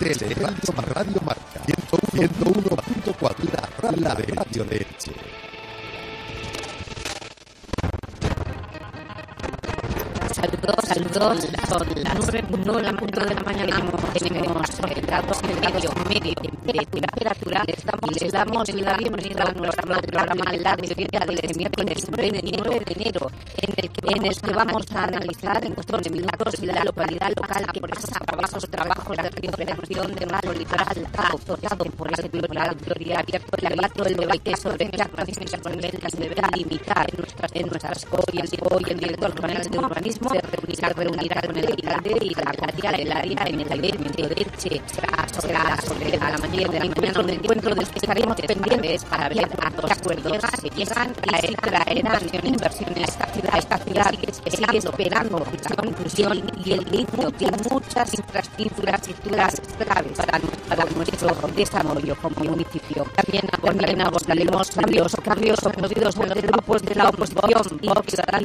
Desde Radio, Radio Marca 101.4, la, la radio de Elche. Saludos, saludos. Son las 9.9 la punto de la mañana. Tenemos grados y medio, de temperatura. Les damos, les damos la bienvenida a nuestro programa La del miércoles 29 de enero, en el que, vamos a analizar en cuestión de minutos la localidad local que pasa por trabajos de recuperación de malo litoral por ese tribunal Gloria abierto el debate el debate sobre las condiciones se deberán limitar en nuestras en nuestras hoy hoy el director general de urbanismo se reunirá, con el alcalde y la alcaldía del área en el ayuntamiento de Elche. Será será sobre la mañana de la mañana un encuentro del que estaremos pendientes para ver los acuerdos se llegan y traerán inversiones a esta ciudad, esta ciudad que sigue esperando la y el inicio de muchas infraestructuras claves para, para nuestro desarrollo como municipio. También, abordaremos cambios, cambios ocurridos en los grupos de la oposición,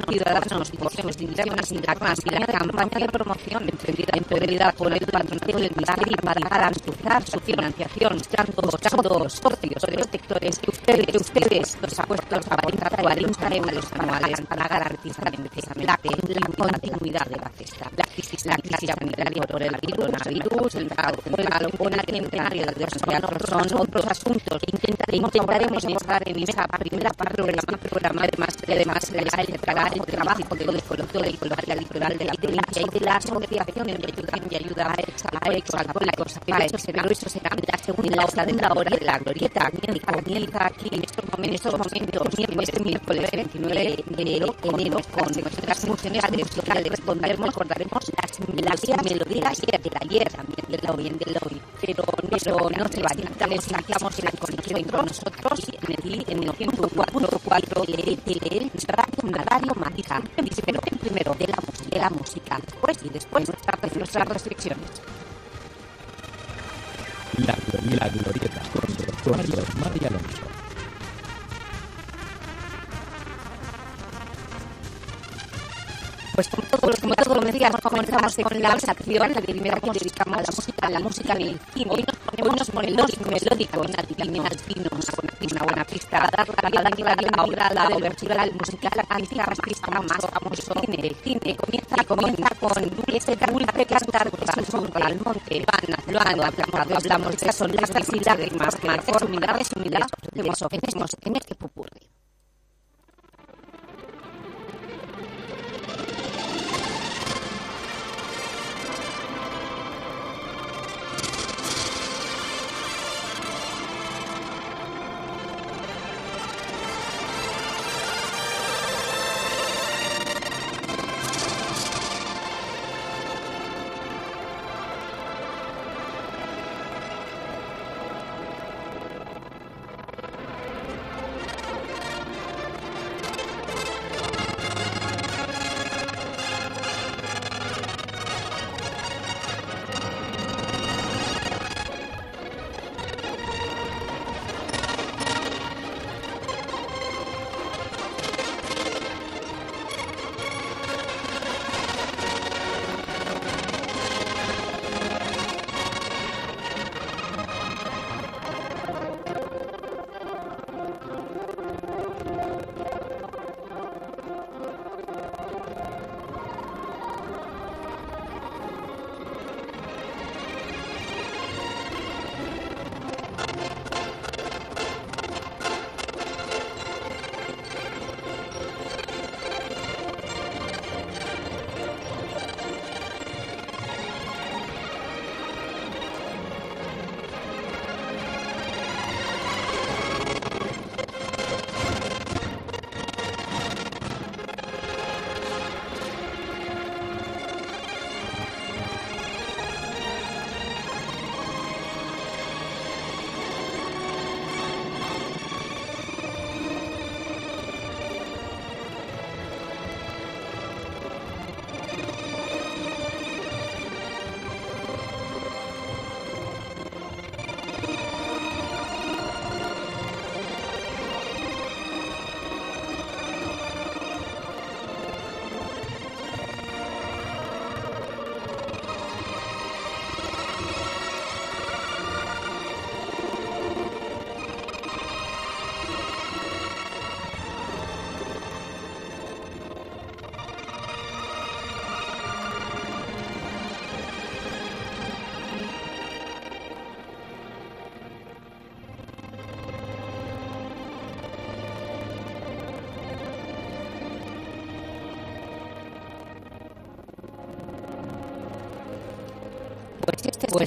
Ciudadanos y Podemos internas internas y la campaña de promoción emprendida, emprendida por el patronato del Ministerio para garantizar su financiación, tanto dos socios de los sectores que ustedes, que ustedes los a 40, 40 euros anuales para garantizar la continuidad de la cesta. La crisis, la crisis sanitaria por el coronavirus, el la locura centenaria de los son otros asuntos. Intentaremos mostrar en esa primera parte del programa, además, además de el trabajo, el trabajo de los colectivos la litoral de la provincia y de la asociación de ayuda y ayuda a exalcohólicos a eso será eso será la segunda hora de la hora de la glorieta comienza aquí en estos momentos este miércoles 29 de enero enero con nuestras funciones locales responderemos recordaremos las las melodías de ayer también del hoy del hoy pero no no se vayan les iniciamos la conexión con nosotros en el en el 104.4 de Radio pero primero de la de la música después y después nuestras, nuestras restricciones. La, la con. Pues como como todos los días, comenzamos con la la primera que a la música, la música en el cine. Hoy nos ponemos melódico, una divina, una buena pista, a dar la vida a la obra, la obertura musical, la más pista más famoso el cine. Comienza, comienza con ese dulce cantar por sur al monte. Van, hablamos, que son las ofrecemos en este pupurri. este, pues este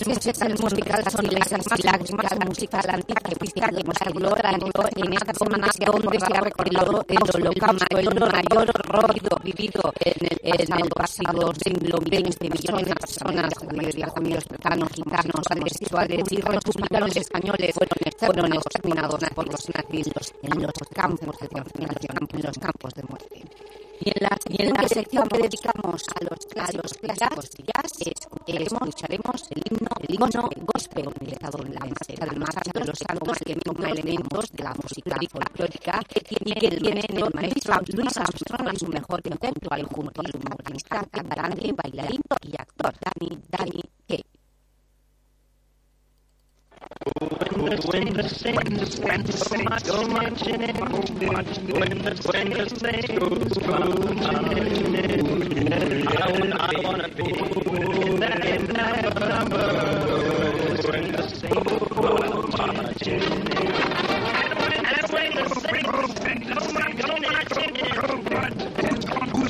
el musical son las la música antigua que hemos hablado en esta semana donde se ha recorrido el holocausto, el mayor ruido vivido en el, en el pasado siglo XX, millones de personas, la mayoría amigos cercanos, gitanos, homosexuales y republicanos españoles fueron exterminados por los nazis en los campos de concentración, en los campos de muerte. Y en la, y en la sección que dedicamos a los, a los clásicos jazz, escucharemos el el himno gospel utilizado en la música del más de los salmos que mezcla elementos de la música folclórica que tiene, que tiene el maestro Luis Armstrong en su mejor conceptual junto a su organista, cantante, bailarín y actor Danny, Danny Kaye. when the sun goes marching in, when the sun goes marching in, I wanna, I wanna be in that, number, when the sun goes marching in. And when the sun goes marching in,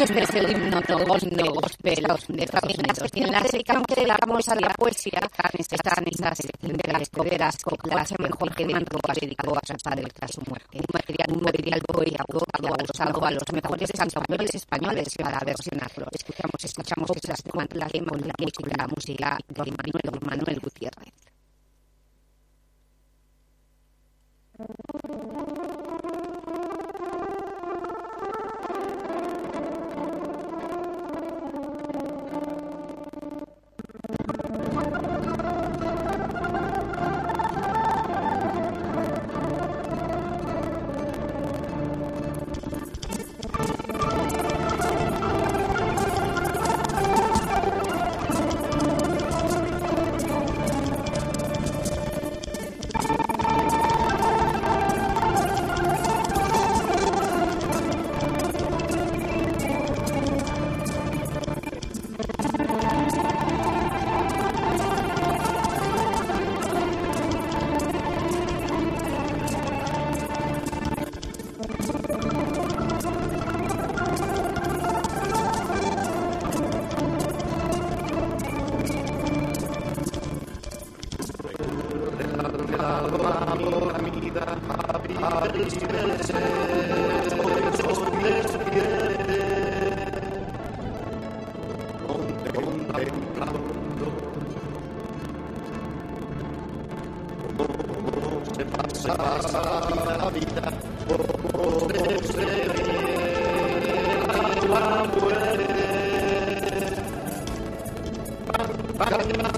este es el himno de de Estados Unidos. La que dedicamos a la poesía están Jorge de a los mejores españoles para. Escuchamos, escuchamos esas de la música, la música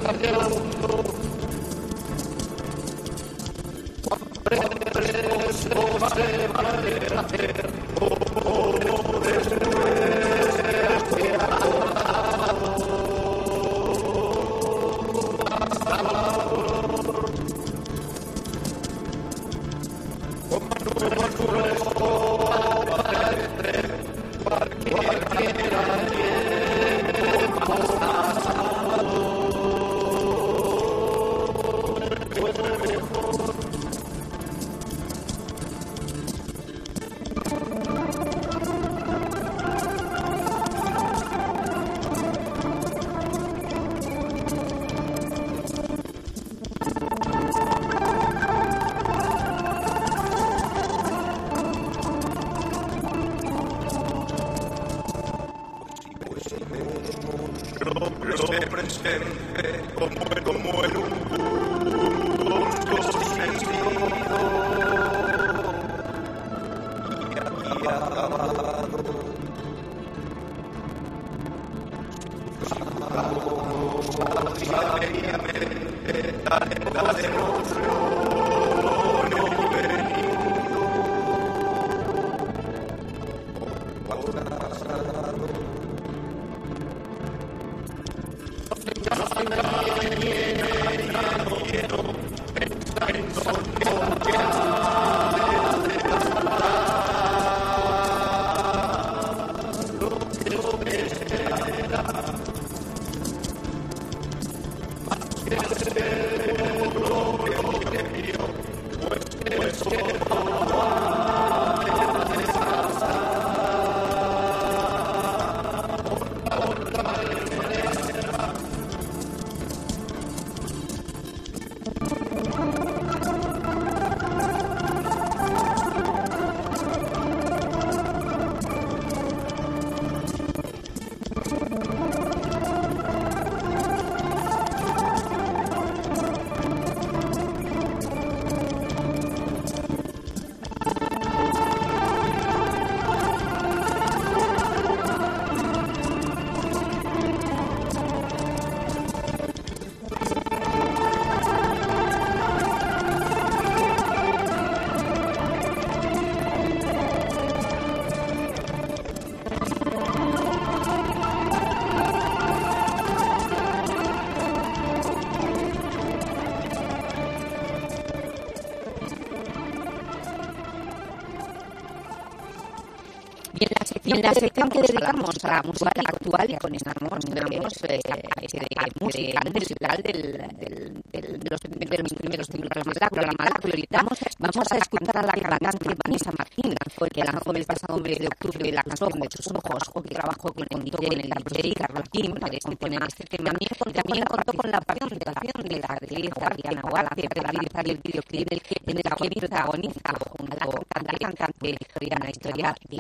Cuando en la sección que dedicamos a la música actual, con esta tenemos eh, a música musical del, del, del, de los primeros, primeros programas de la prioritamos, vamos a escuchar a la cantante Vanessa Martín, que lanzó el pasado mes de octubre la canción de sus ojos, que trabajó con el DJ en el DJ Carlos Kim, para componer este tema. También contó con la participación de la actriz Ariana Wallace para realizar el videoclip en el que protagoniza junto a la cantante victoriana historia de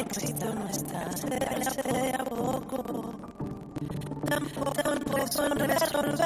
éxito no está, se a poco. Tampoco, son resolvernos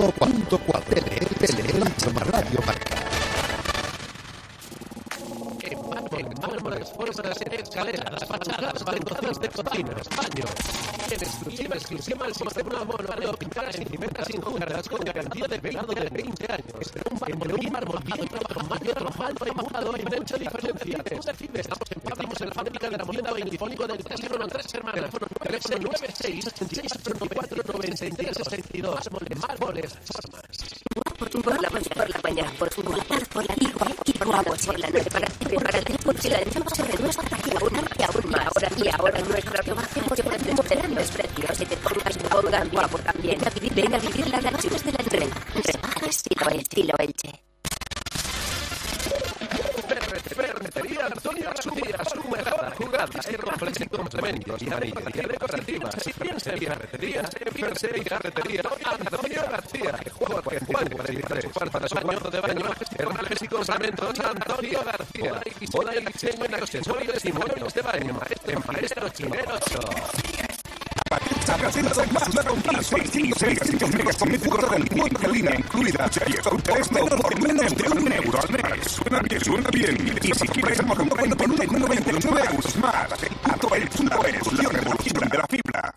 101.4 Teleelch Radio Marca. mármoles, formas, escaleras, fachadas, ventanas de cocinas, baños. En exclusiva, exclusiva, el sistema monomareo pintadas y cimentas injuntas con garantía de velado de 20 años. Entre un mármol bien trabajado y otro mal trabajado hay mucha diferencia. Tú decides, estamos en Estamos en la fábrica de la moneda Benifónico del Teléfono Tres Hermanas. 396 694 93 62. Mármoles, formas. por la mañana, por la mañana, por su mañana, por la digo, y por la noche, por la noche, para prepararte, porque la echamos sobre nuestra página, una y aún más, ahora y ahora nuestra trabajo, porque podemos tener los precios y te pongas y pongan guapo también. Ven a vivir, ven a vivir las noches de la tren, entre estilo estilo Elche. Ferretería Antonio García, su mejor jugada, rifles y complementos y anillos decorativas. Si piensa en ferretería, piensa en ferretería Antonio García. Juego que Juan 43, para su año de baño, hermajes y complementos Antonio García. Moda accesorios y moños de baño. Maestro, maestro chinero. más una compra 656 megas con del mundo de línea incluida. Menos. Suena bien, suena bien. Y si quieres el modo con 99 euros más. En punto el punto es la revolución de la fibra.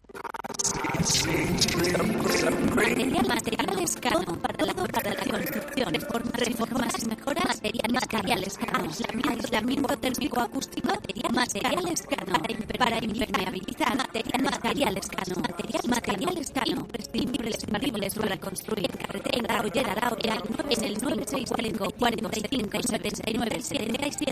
Material, materiales Cano para la, para la construcción, reformas, reformas y mejoras, material, materiales Cano, aislamiento térmico acústico, material, materiales Cano para, para impermeabilizar, material, materiales Cano, material, materiales Cano, imprescindibles, imperdibles para construir, carretera, Ollera, Arauria, en el 965 45 79 77,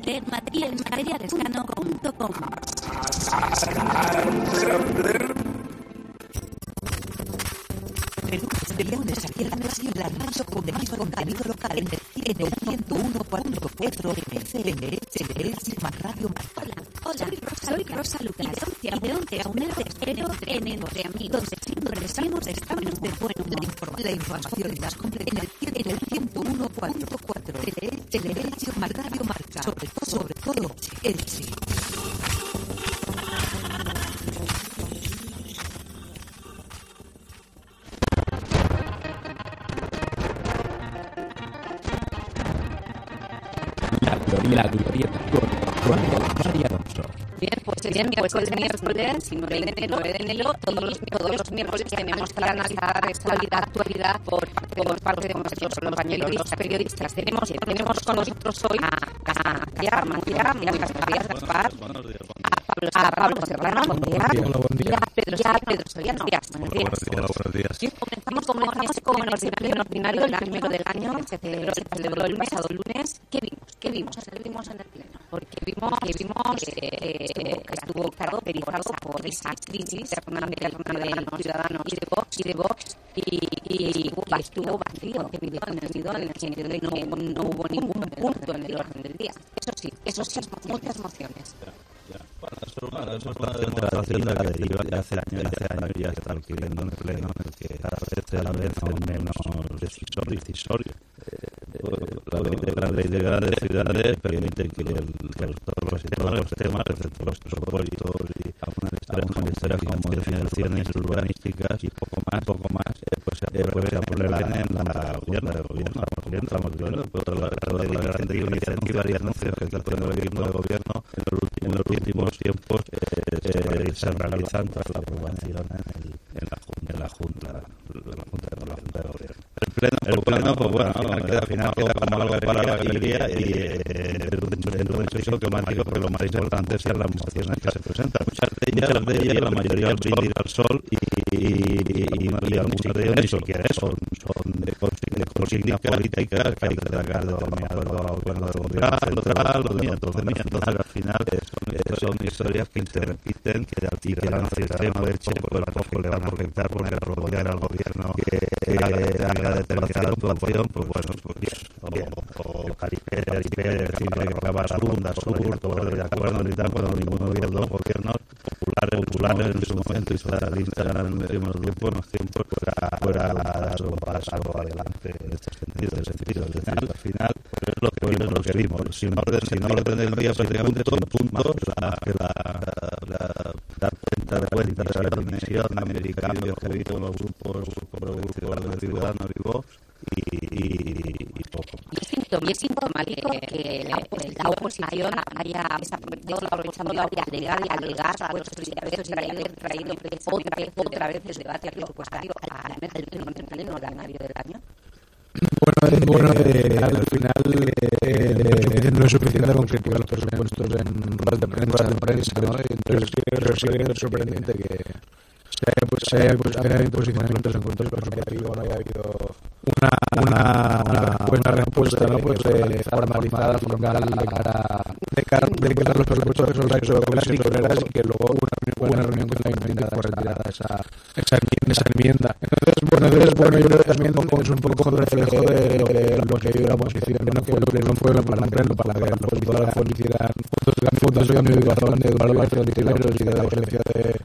miércoles, miércoles, 9 de enero, 9 de enero, todos los, todos los miércoles tenemos analizar actualidad, actualidad por parte, por parte de nuestros compañeros periodistas. Tenemos, tenemos con nosotros hoy a, a, a Pablo Serrano, buen día, Hola, buen día. y a Pedro, y a Pedro Soriano, días, buenos días. Hola, buenos días. Sí, comenzamos, comenzamos como en ordinario, en ordinario, el primero del año, que se celebró, se celebró el pasado lunes. ¿Qué vimos? ¿Qué vimos? ¿Qué vimos en el pleno? Porque vimos que vimos eh, que estuvo claro, perifado crisis Fernández de ciudadanos y de Vox y de Vox y, y, y estuvo vacío, en el sentido de que no, no hubo ningún punto en el orden del día. Eso sí, eso sí, muchas mociones. Bueno, es una demostración de la deriva que hace años, hace años ya está adquiriendo en el pleno, en el que cada vez, cada vez es menos decisorio. decisorio. La ley de, la ley de grandes ciudades permite que, el, que el, todos, los, todos los temas, excepto los presupuestos y algunas historias como modificaciones urbanísticas y poco más, poco más, eh, pues se aprueben en la gobierno, el gobierno, estamos viendo, estamos viendo, toda la, toda la gran iniciativa y anuncios que está haciendo el equipo de gobierno en los últimos, en los últimos tiempos eh, se realizan tras la aprobación en, el, en la Junta, en la Junta, en la Junta, en la Junta de Gobierno. El pleno, el pleno pues bueno, queda, al final queda como algo la galería y eh, es un hecho automático, lo más importante son las mociones que se presentan. Muchas de ellas, muchas de ellas la mayoría al brindis al sol y, y, y, y algunas de ellas ni siquiera son, son de, de consignas políticas que hay que sacar de determinado gobierno de gobierno central de entonces, entonces al final eh, son, eh, son historias que se repiten, que hacia el extremo de hecho, pues tampoco le van a afectar porque al rodear al gobierno que haga determinada actuación, pues bueno, pues bien, o Cariper, Cariper, siempre que acaba Sunda, Sur, todo de acuerdo de los dos gobiernos en su momento y socialistas en los grupos, los tiempos, fuera, fuera dar un paso adelante en este sentido, en este sentido, al final, es lo que es lo que vimos, sin orden, sin orden del día, prácticamente son puntos, la, la, la, dar cuenta de cuenta de la dimensión americana que ha habido los grupos progresistas de Ciudadanos y Vox y, y, y poco. Y es sintom- y es sintomático que la, la oposición haya la de alegar supuestos intereses y haber traído otra vez, otra vez a la mesa. Bueno, es bueno eh, al final eh, no es suficiente concretar los presupuestos en de prensa, de prensa ¿no? Entonces sí, que es sorprendente que se haya, pues, se haya, pues, en contra del presupuestario, no habido una, una, una respuesta ¿no? pues, eh, formalizada, formal de cara, de cara, de cara a los presupuestos las comisión obreras y que luego una, una reunión con la Ayuntamiento fue retirada esa, esa, enmienda, esa enmienda. Entonces, bueno, entonces, bueno, yo creo que es un poco reflejo de lo que que vive la oposición, ¿no? que lo que no fue para no para que los políticos hicieran fotos de fotos de cambio de ubicación de Eduardo García de la diferencia de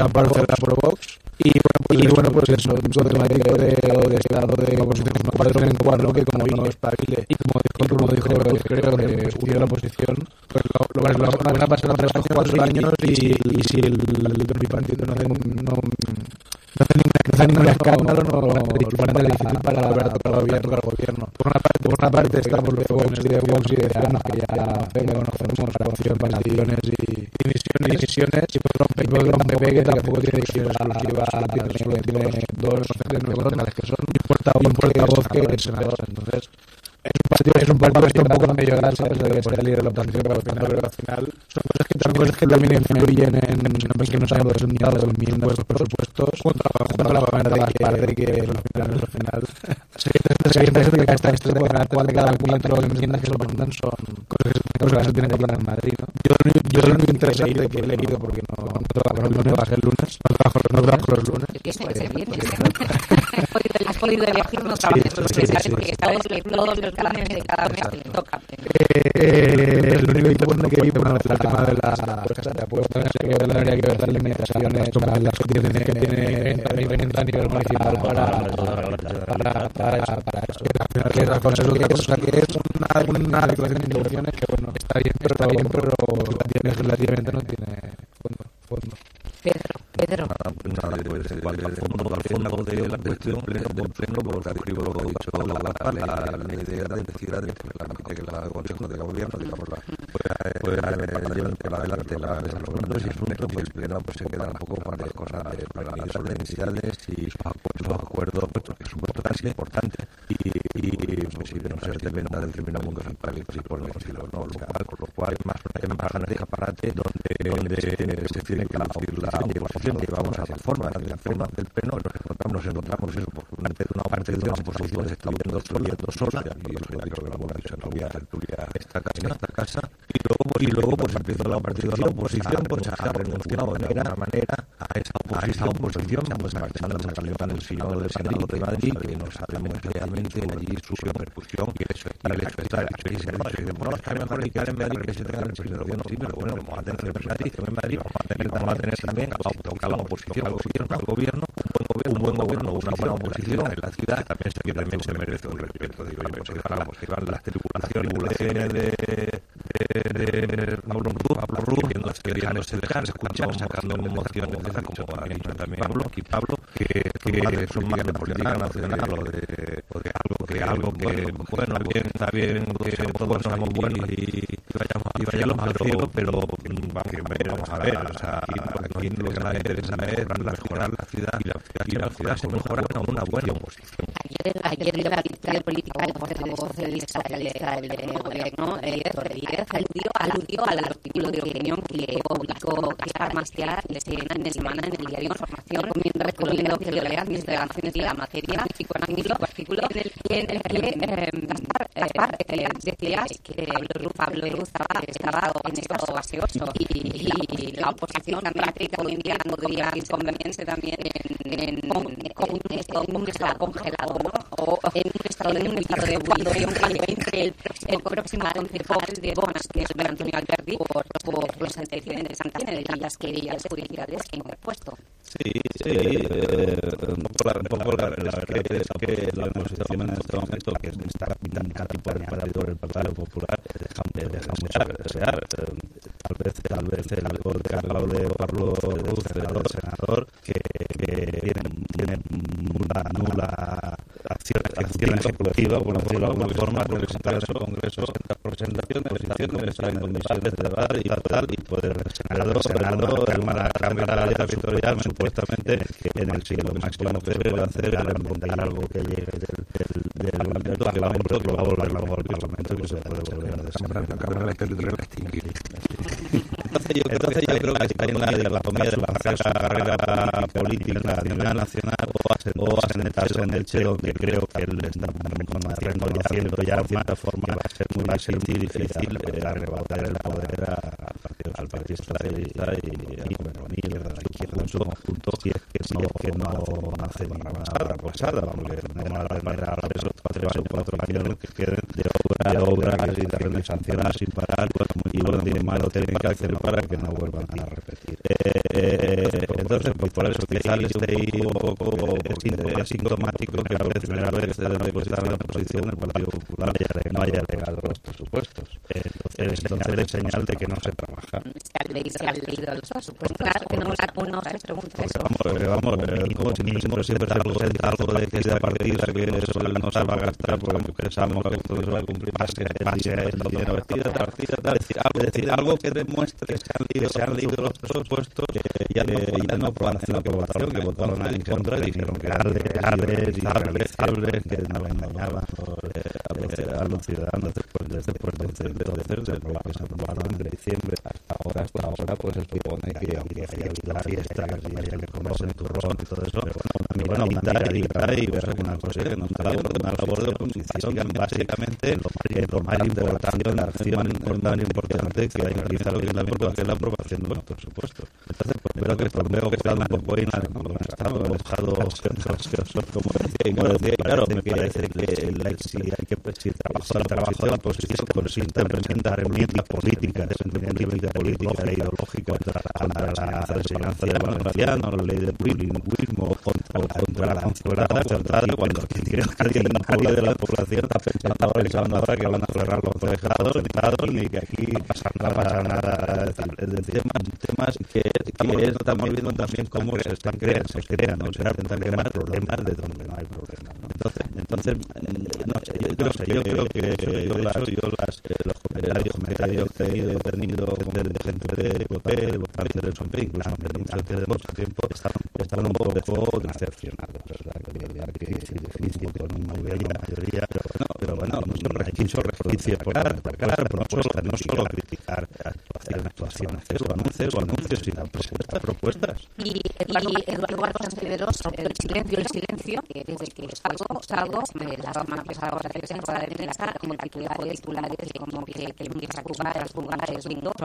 Amparo Cerda por Vox. Y pues, y bueno, pues eso, un temático de, de estado de oposición como padre en cuadro que como no espabile y como dijo, como dijo creo que hubiera la oposición, pues lo, lo, lo, van a pasar años, cuatro años y, y si el, el, no no, hace ningún, escándalo, no, no van a ser difícil para gobierno, para el gobierno. Por una parte, por una parte estamos los Vox y de Vox y de Ciudadanos que ya conocemos la cuestión para divisiones y divisiones, divisiones y por un PP que tampoco tiene exclusivas, tiene, tiene dos neuronales que son un portavoz que es senador, entonces es un partido, es un partido que está un poco a ¿sabes? De que está líder de la oposición, pero al final, pero al final son cosas que, son cosas que también influyen en, que no sean los unidades de de los presupuestos contra, contra la manera de que, de que al final, se siente que está esto de cada cual de cada cuatro enmiendas que se presentan son cosas que, cosas que se tienen que hablar en Madrid, ¿no? Yo, yo lo único interesante que he leído porque no, no trabajo los lunes, trabajo el lunes, no trabajo, no trabajo los lunes. Que el viernes. Has podido elegir no trabajes los lunes, porque sabes que todos los mes de cada mes te toca. Eh, lo único que bueno que vi bueno, el tema de las casas de apuestas que habría que ver las limitaciones las condiciones que tiene en a nivel municipal para para para eso que al final que es cosa que es que una una declaración de intenciones que bueno está bien pero está bien pero legislativamente no tiene fondo fondo Pedro, Pedro. Nada, pues pues, pues pues pues no ¿no? Que vamos de la forma del pleno nos encontramos nos encontramos una, una parte de viendo viendo sola y esta casa y luego y luego pues empezó la de la oposición pues ha renunciado de alguna manera a esa oposición, a esa oposición pues marchando en el sillón del Senado de Madrid que no sabemos realmente allí su repercusión y el y el está el el bueno es que mejor quedar en Madrid que se tenga el presidente pero bueno vamos a tener representación en Madrid vamos a tener vamos a tener también a la oposición al gobierno al gobierno un buen gobierno una oposición en la ciudad también se, merece respeto que de de Ruz, Pablo No se dejan escuchar sacando emociones de como ha dicho también Pablo, y Pablo, que, que son más de política nacional o de, o de algo que algo que, bueno, bien, está bien que todos somos buenos y, y vayamos, y vayamos al cielo, pero vamos a ver, o sea, aquí lo que nos interesa es mejorar la ciudad y la, y la ciudad se mejora con una buena oposición. Ayer, ayer la victoria política del socialista del gobierno, aludió al artículo de opinión que publicó Gaspar Mastiá de semana en el diario Información, recomiendo que lo lean mis delegaciones de la materia, artículo, artículo en el que, en el que Gaspar, Gaspar decía que Pablo Ruz estaba en estado gaseoso y, y la oposición práctica hoy en día no podría convertirse también en, en, en, estado congelado o en un estado, en un estado de el, el próximo de Bonas, que es Antonio Alberti, por, por los antecedentes anteriores de las querellas judiciales que ha interpuesto. Sí, sí, eh, un poco la, verdad es que la oposición en este momento, que está casi por el Partido Popular, deja, deja mucho que desear. tal vez, tal vez el cargo de Pablo Ruz, senador, senador que, que tiene, tiene nula, nula acción, acción ejecutiva, por decirlo de alguna forma, Congreso, presentación, presentación, estar en de debate y tal, y poder el Senado, Senado, en una Cámara territorial, supuestamente, en el siglo máximo que debe hacer algo que llegue del, Parlamento, que va a volver al Parlamento, que se puede volver a desarrollar. La Cámara Territorial extinguir. Entonces yo, entonces yo creo que está en la, de la comida de carrera política a nivel nacional o a en el che donde creo que él está conociendo, conociendo ya de cierta forma va a ser muy, muy difícil eh, arrebatar el poder al Partido, al partido Socialista y, y bueno, y a la izquierda en su conjunto si es que no, que no, hace ninguna pasada, porque de mala manera a los cuatro años, cuatro años que queden de obra, de obra se interviene sancionar sin parar, y bueno, tiene malo tienen que hacer para que no vuelvan a repetir. Eh, entonces, pues por eso quizá le esté un poco es asintomático que a veces primera vez desde la está en la oposición el Partido Popular no haya legado los presupuestos. Entonces, entonces es señal de que no se trabaja. Se ha leído, se ha leído los presupuestos. Que no, se pregunta eso. Vamos, eh, vamos, como si siempre algo, de que partida que eso no se va a gastar porque pensamos que esto se va a cumplir pase, pase a esto, dinero vestida, partida, tal, decir, algo, decir, algo que demuestre que se han leído, se han leído los presupuestos que ya, no, ya no aprobaron la votación, que votaron en contra y dijeron que eran legales, irrealizables, que no engañaban a los ciudadanos después de después de entonces de lo que se aprobaron en diciembre hasta ahora hasta ahora pues se supone que aunque haya habido fiestas y que el turrón y todo eso pero bueno bueno mitad y ver alguna cosa que no está una labor de oposición básicamente lo más importante la acción tan importante que hay que realizar que es la que aprobación de los presupuestos entonces pues veo que veo que está un poco inalcanzado dejado como decía y decía claro me decir que la hay que si trabajo el trabajo de la oposición consiste en presentar enmiendas políticas enmiendas políticas e ideológicas contra la del valenciano la ley del bilingüismo contra contra la exaltada cuando alguien de la población está pensando pensando ahora que van a cerrar los colegiados ni que aquí no pasa nada es decir temas que que estamos viendo también cómo se están creando se crean o sea intentan crear problemas de donde no hay problemas entonces entonces no sé yo creo yo creo que yo las yo las los comentarios comentarios que he de gente de PP de del PP incluso de mucho tiempo estaban estaban un poco decepcionados verdad que mayoría pero bueno pero bueno nosotros quiso justicia claro claro no solo no solo criticar actuaciones anuncios anuncios sino propuestas propuestas Y Eduardo, Santiveros, el silencio, el silencio, que desde que salgo, salgo, me las marcas ahora que se encuadra en esta, como titulares, titulares, como que, que empieza a a los jugadores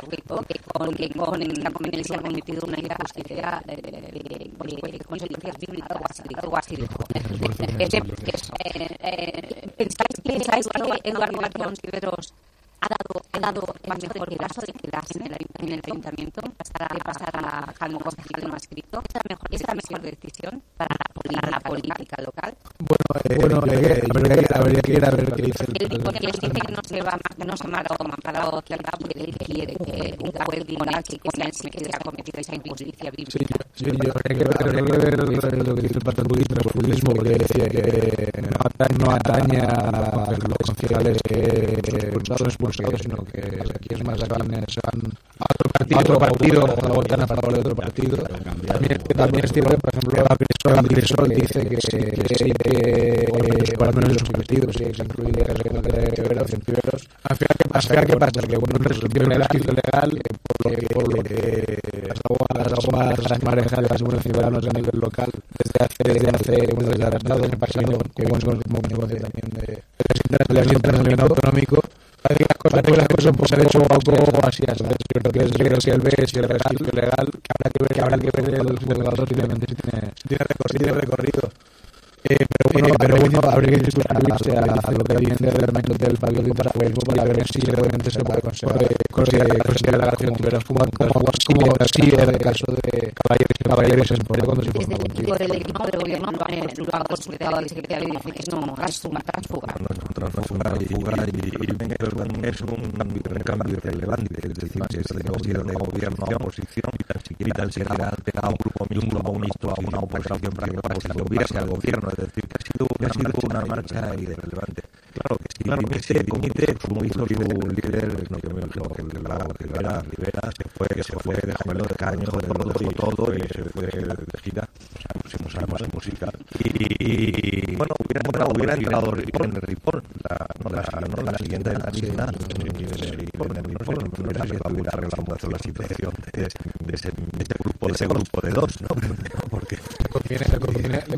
rico, que con, que con la conveniencia han cometido una injusticia de, de, de, de consecuencias bíblicas o así, algo así. ¿Pensáis, pensáis que Eduardo ha dado, ha dado el mejor caso de quedarse en el, en el ayuntamiento, pasar a, pasar a Calmo concejal no escrito. ¿Es la mejor, es la mejor decisión para la, para la política local? Bueno, eh, bueno eh, habría, que, habría que ir a ver qué dice el, Él dice, él dice que no se va que no se marca o marcado que porque él quiere que la juez tribunal que piense que se ha cometido esa injusticia Sí, bíblica. yo, sí, yo habría que ver, habría que ver lo que dice el paterbulismo, el populismo, porque decía que no atañe, no atañe a los concejales que, que sino que aquí es más son a otro partido, a favor de otro partido. También, también por ejemplo, Grisol dice que, objetivos, sí, se incluye caso de. Al final, ¿qué pasa? ¿Qué pasa? Que bueno, resolvieron el legal, eh, por lo que, por lo que las aguas, las de los ciudadanos a nivel local desde hace, desde hace, bueno, desde el pasado, que negocio también de, de las que las cosas, que las cosas pues, hecho un poco así, es cierto que es creo el B, si el legal, que habrá que ver, que habrá que ver el si tiene, si tiene recorrido. Eh, pero bueno, pero bueno, habría que discutir a lo que viene realmente del Pablo de Tarahuelmo para ver si realmente se puede considerar, considerar la Veras como como como así era el caso de Caballeros y Caballeros en Pone cuando se el equipo del gobierno lo consultado secretario y dice que es no, es transfuga. y y, un cambio irrelevante, es decir, que es de gobierno, de gobierno a oposición y tan siquiera, un grupo mixto, a una oposición para que al gobierno, es decir, que ha sido, que ha sido una marcha irrelevante. Claro que sí, claro que sí, comité, como hizo su líder, no yo me imagino que Lago Rivera, Rivera se fue, que se fue dejando de caño, de todo, todo, y se fue de gira, pusimos armas de música, y, bueno, hubiera entrado, hubiera entrado Rippon, Rippon, la, no, la, no, la siguiente, la siguiente, Rippon, Rippon, no sé si va a durar mucho la situación de, de, ese, de ese grupo, de ese grupo de dos, ¿no? Porque Le conviene, le conviene, le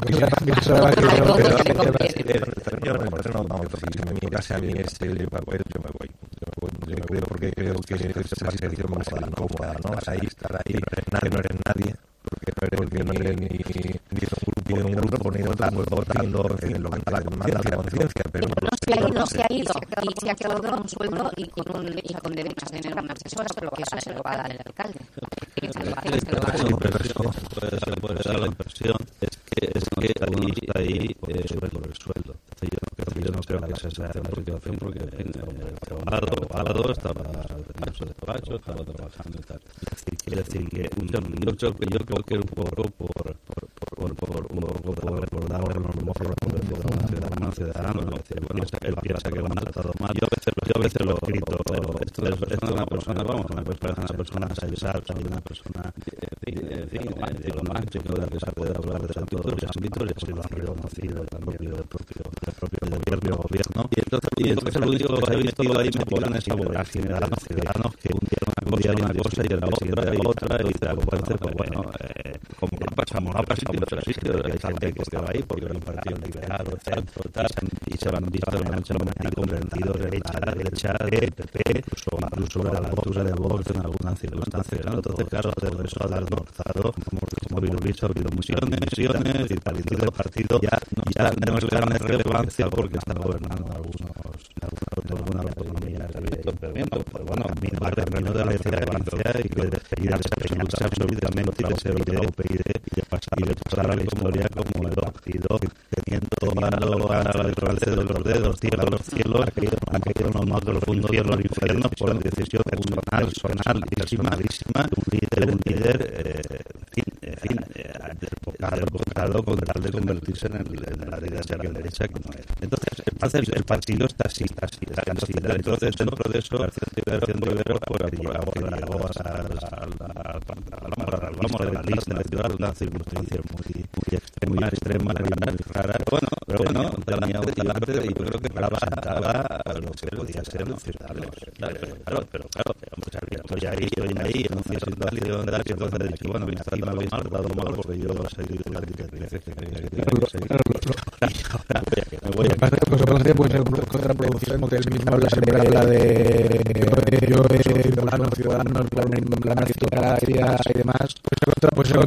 que. Yo si me mirase a mí ese el papel, yo me voy. Yo me voy, yo me creo porque creo que es una situación más incómoda, ¿no? Estar ahí, estar ahí, nadie, no eres nadie, porque no eres, porque no eres ni, ni de un grupo, ni de un grupo, ni de pues votando, en lo que la conciencia, la pero No se ha ido, no se ha ido y se ha quedado con un sueldo y con, un, y con derechos a tener una asesora, pero que eso se lo va a dar el alcalde. Que dar. Pero eso puede ser la impresión es que es que ahí, ahí eh, por el sueldo. Entonces, yo no creo, yo no creo que esa sea la situación porque Alado, Alado estaba en su despacho, estaba trabajando y tal. Es decir, que yo, yo, creo que- yo creo que un poco por, por, por, por, por, un por recordar a los ciudadanos, ciudadanos, es decir, bueno, él piensa que lo han tratado mal. Yo a veces, yo a veces lo grito, esto es, esto es una persona, vamos, una persona, una persona sensata, una persona, en fin, en fin, diplomático, de que sabe hablar de todos los ámbitos, y así lo han reconocido el propio, el propio, el propio, el propio gobierno. Y entonces, y entonces lo único que he visto ahí me ponen esa vorágine de ciudadanos, que un día una cosa y cosa y otra y otra y acuerdas, pues bueno, no no ha pasado mucho sitio, hay gente que estaba ahí porque era un partido liberal o centro, tal, y se han visto en mucha manera convertidos de derecha, de derecha, de PP, incluso, incluso de la altura de Vox en algunas circunstancias, ¿no? Entonces, claro, todo eso ha almorzado, como, habéis visto, ha habido misiones, misiones y tal, y el partido ya, ya no es gran relevancia porque están gobernando algunos, algunas autonomías, pero bien, pero bueno, a mí no me de la relevancia y que y de desempeñarse absolutamente de ser de y de pasar, y de pasar a la como el partido teniendo a la de los dedos, cielo los cielos, ha caído, en lo más profundo cielo al infierno por decisión personal, personal de un líder, un líder, eh, en fin, fin, eh, desbocado con tal de convertirse en, el, en la la derecha que no es. Entonces, entonces el partido está así, está así, está así. Entonces, dentro de eso, la Acción Rivera, pues llegó llegó a la, la, la, la, vamos a la lista electoral, una circunstancia muy, muy extrema, muy extrema, muy. Bueno, pero bueno, tenía delante y yo creo que representaba lo que podía ser los ciudadanos. Claro, pero claro, a estoy ahí, estoy ahí, en una situación tal, y entonces he dicho, bueno, mira, aquí me habéis tratado mal porque yo soy titular de que creía que tenía que seguir. Y ahora me voy a Parece que puede ser contraproducente porque él mismo habla siempre habla de yo la meritocracia y demás, pues se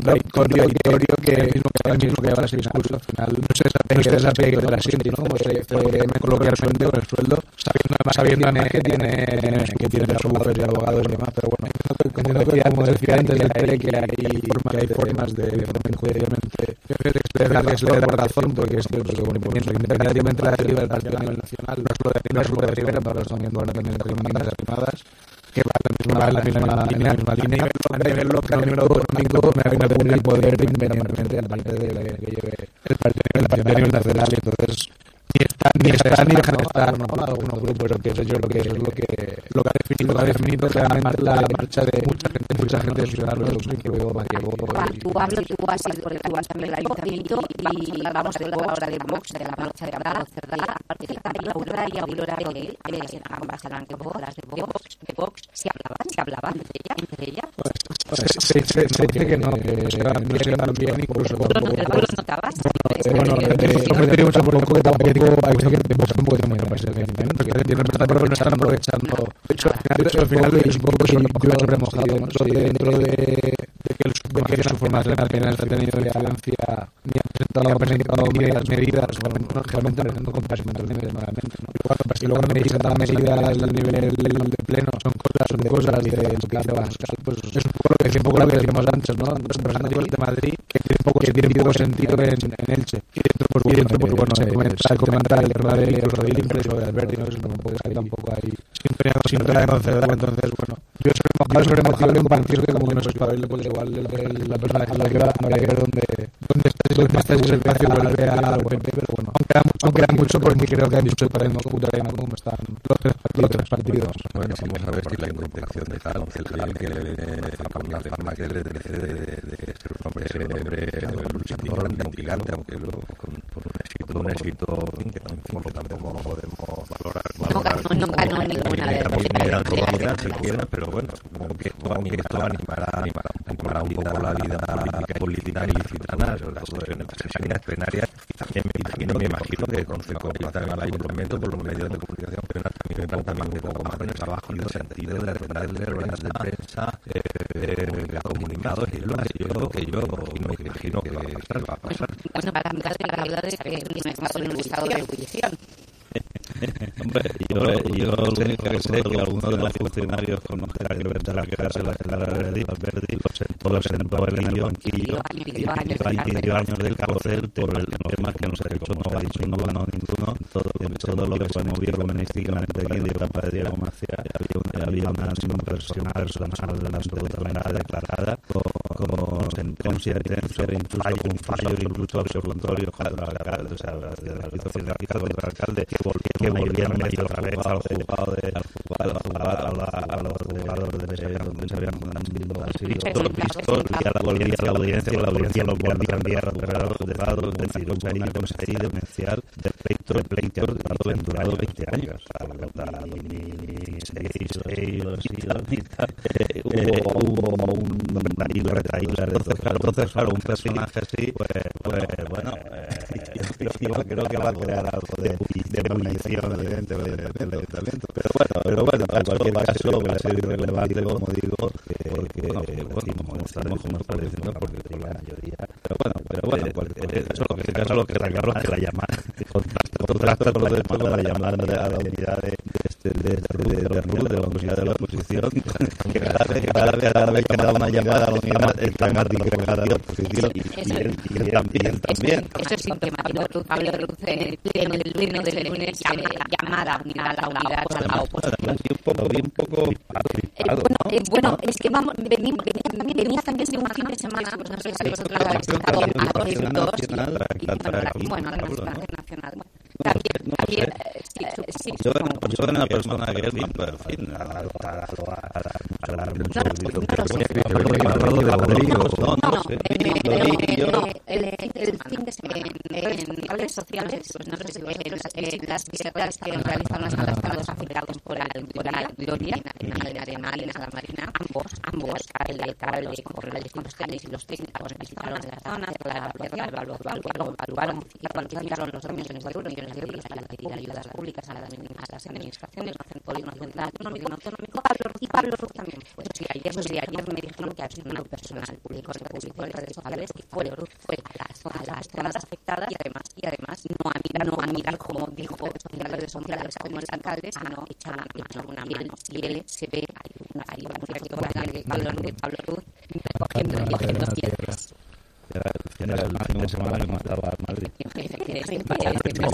se contradictorio que él mismo que él mismo que habla ese discurso al final no se sabe que es apego de la gente, ¿no? Como se me colocar sueldo el sueldo, sabiendo además sabiendo además que tiene que tiene los abogados y abogados y demás, pero bueno, entiendo que ya como decía antes de tele que hay que hay formas de judicialmente darles la razón porque es cierto que bueno, que independientemente de la deriva del partido nacional no solo de, no solo de Rivera pero también de Comunidades Arrimadas que va la misma, la misma línea, la misma línea tenido el poder independientemente del partido de que lleve el y entonces ni están ni están ni dejan de estar ¿no? algunos grupos o qué sé yo lo que es lo que lo que ha definido lo que ha definido realmente la marcha de mucha gente mucha gente de ciudadanos incluido Maquiavo Tú hablas, tú has ido porque tú has también el ayuntamiento y vamos a hablar ahora de Vox, de la marcha de Cerdá, Cerdá, participan Laura y Aurora Vélez, Vélez, ambas eran de Vox, las de Vox, de Vox, se hablaban, se hablaban entre ellas, entre ellas. se, se, se, dice que no, que se no bien incluso ¿Tú los notabas? bueno, nosotros tenemos un poco que tampoco hay que tenemos un poco también más el porque no están aprovechando. De hecho al final es un poco yo sobre soy dentro de, de que su formación apenas ha tenido ni ha presentado, medidas, medidas bueno, no, realmente no compartimos nuevamente, ¿no? Y luego, y luego me presentan medidas del nivel de pleno, son cosas, son de cosas de lo que hace Bascal, pues es un poco lo que, un poco lo que decíamos antes, ¿no? Representativos de Madrid que tiene poco, que tiene poco sentido en, en Elche. Y dentro, pues, y dentro, pues bueno, se comenta, comentar el tema de los Rodríguez, lo de Alberti, ¿no? Eso no puede salir tampoco ahí sintonía, sintonía conocedora, entonces, bueno, yo sobre mojado, sobre mojado, compartir que como que no soy padre, pues igual la persona que la que habrá que ver dónde, dónde está ese espacio vuelve pero bueno, aunque queda mucho, aunque queda mucho porque creo que hay mucho Podemos Putarena como están los tres, los tres partidos. Bueno, vamos a ver si la intención de tal, que la fama que le de, de, ser un hombre, ser un hombre luchador, antigante, aunque luego con, con un éxito, un éxito que tampoco podemos valorar. No ganó, no ganó ninguna de pero bueno, supongo que esto animará, animará, animará un poco la vida política y ciudadana, sobre todo en empresarias plenarias, y también me imagino, me imagino que con también al ayuntamiento por los medios de comunicación, pero también, también un poco más en el trabajo en el sentido de retenerle ruedas de prensa, eh, comunicados y lo que yo, que yo me imagino que va a pasar. Me estado de ebullición. Hombre, yo, yo lo único que sé es que algunos de los funcionarios con los que tendrá que darse la clara de Valverde lo sentó en el banquillo y pidió años de cárcel por el tema que no se ha hecho, no ha dicho, no ganó ninguno. Todo, todo lo que fue movido menísticamente aquí de la de Macia, había una, había una persona, personal de la absolutamente declarada con sentencia incluso un fallo incluso absolutorio contra el alcalde, o sea, de la contra el alcalde que volvía a meter otra vez al juzgado de, al a los donde se habían así, todo visto, y a la volvía a la audiencia, la audiencia lo volvía a los juzgados, es decir, un pequeño conseguir denunciar del pleito, el pleito durado, durado 20 años, seis, ni tal, hubo un entonces, claro, entonces, claro, un personaje así, pues, pues bueno, creo que va a crear algo de, de ebullición, evidentemente, ayuntamiento. Pero bueno, pero bueno, en cualquier caso va a ser irrelevante, como digo, porque, bueno, como estamos como está diciendo, porque por la mayoría. Pero bueno, pero bueno, eso lo que eso lo que reclamo es que la llamada contrasta, contrasta con lo de con la llamada de la unidad de de de de RUD, de la unidad de la oposición, que cada vez cada vez cada vez que da una llamada a la unidad está más disgregada de la oposición y él también. Eso es sintomático. Pablo en el del lunes llamada a la unidad a la oposición. un poco un poco bueno, es que vamos, venimos, también, venía también de un fin de semana, pues no sé si vosotros habéis estado a dos, y, bueno, la nacional. También, también, sí, yo, yo era una persona que es, fin, a la no, no, el fin de semana en redes sociales, pues no sé si las visitas que realizan los afectados por la Gloria, la Marina, ambos, ambos, el alcalde, y los técnicos visitaron la zona, evaluaron los a la pedir ayudas públicas a las administraciones, hacen polígono autonómico, y Pablo Ruz también. Pues sí, ayer, pues que un personal público que publicó en redes sociales fue, a las zonas afectadas y además, y además no a mirar, no a mirar como dijo en las redes sociales como los alcaldes, sino echar una mano. Él se ve, una, recogiendo piedras. el fin de semana que estaba al Madrid. Siempre la positivo que la oposición, aunque no se lo pide, pero vaya allí, no vaya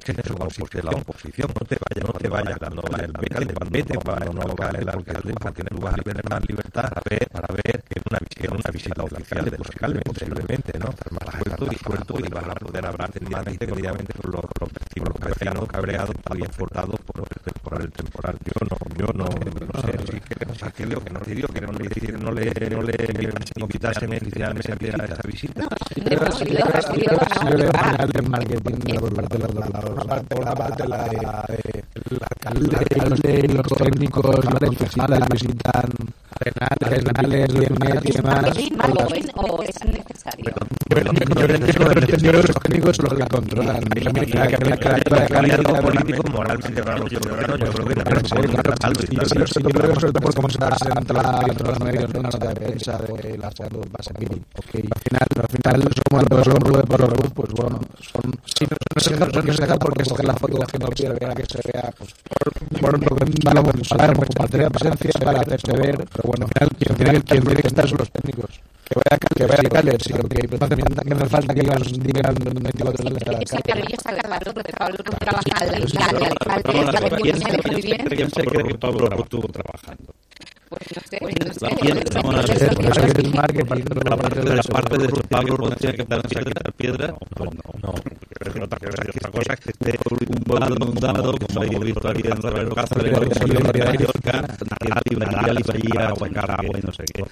pudiese ver su deber estar con los ciudadanos, y esto lo estamos diciendo, que es la oposición, no te vayas, no te vayas cuando vaya el alcalde, vete cuando no vaya el alcalde, para tener lugar a tener más libertad para ver, para ver que una visita, una visita oficial de los alcaldes, posiblemente, ¿no? Estar más suelto y suelto y van a poder hablar tendidamente, con los, vecinos, los vecinos cabreados, muy importados por el temporal, el temporal. Yo no, yo no, no sé, queremos que leo, que no le digo, que no le, no le, no le, no quitasen inicialmente a esa visita. Final del marketing por parte de los dos lados. Por una parte, la alcalde, los técnicos, los concejales visitan arenales, arenales, viernes y demás. ¿Es malo o es necesario? Los que controlan. La político moralmente para los yo creo que por la de prensa de la. Al final, los por los pues bueno, son no, no se no porque coger la foto que quiere ver que se vea pues por por para tener presencia para hacerse ver, pero bueno, al final quien tiene quien tiene que estar son los técnicos. Que vaya que vaya Cales, y que no hace falta que no hace falta que digan digan 24 horas de la Esa calle. claro, yo está claro que Pablo trabaja al alcalde, alcalde, la región se le muy bien. ¿Quién se cree que Pablo estuvo trabajando? La parte de la parte de Pablo podría que piedra. No, no, cosa que esté un como y no sé qué.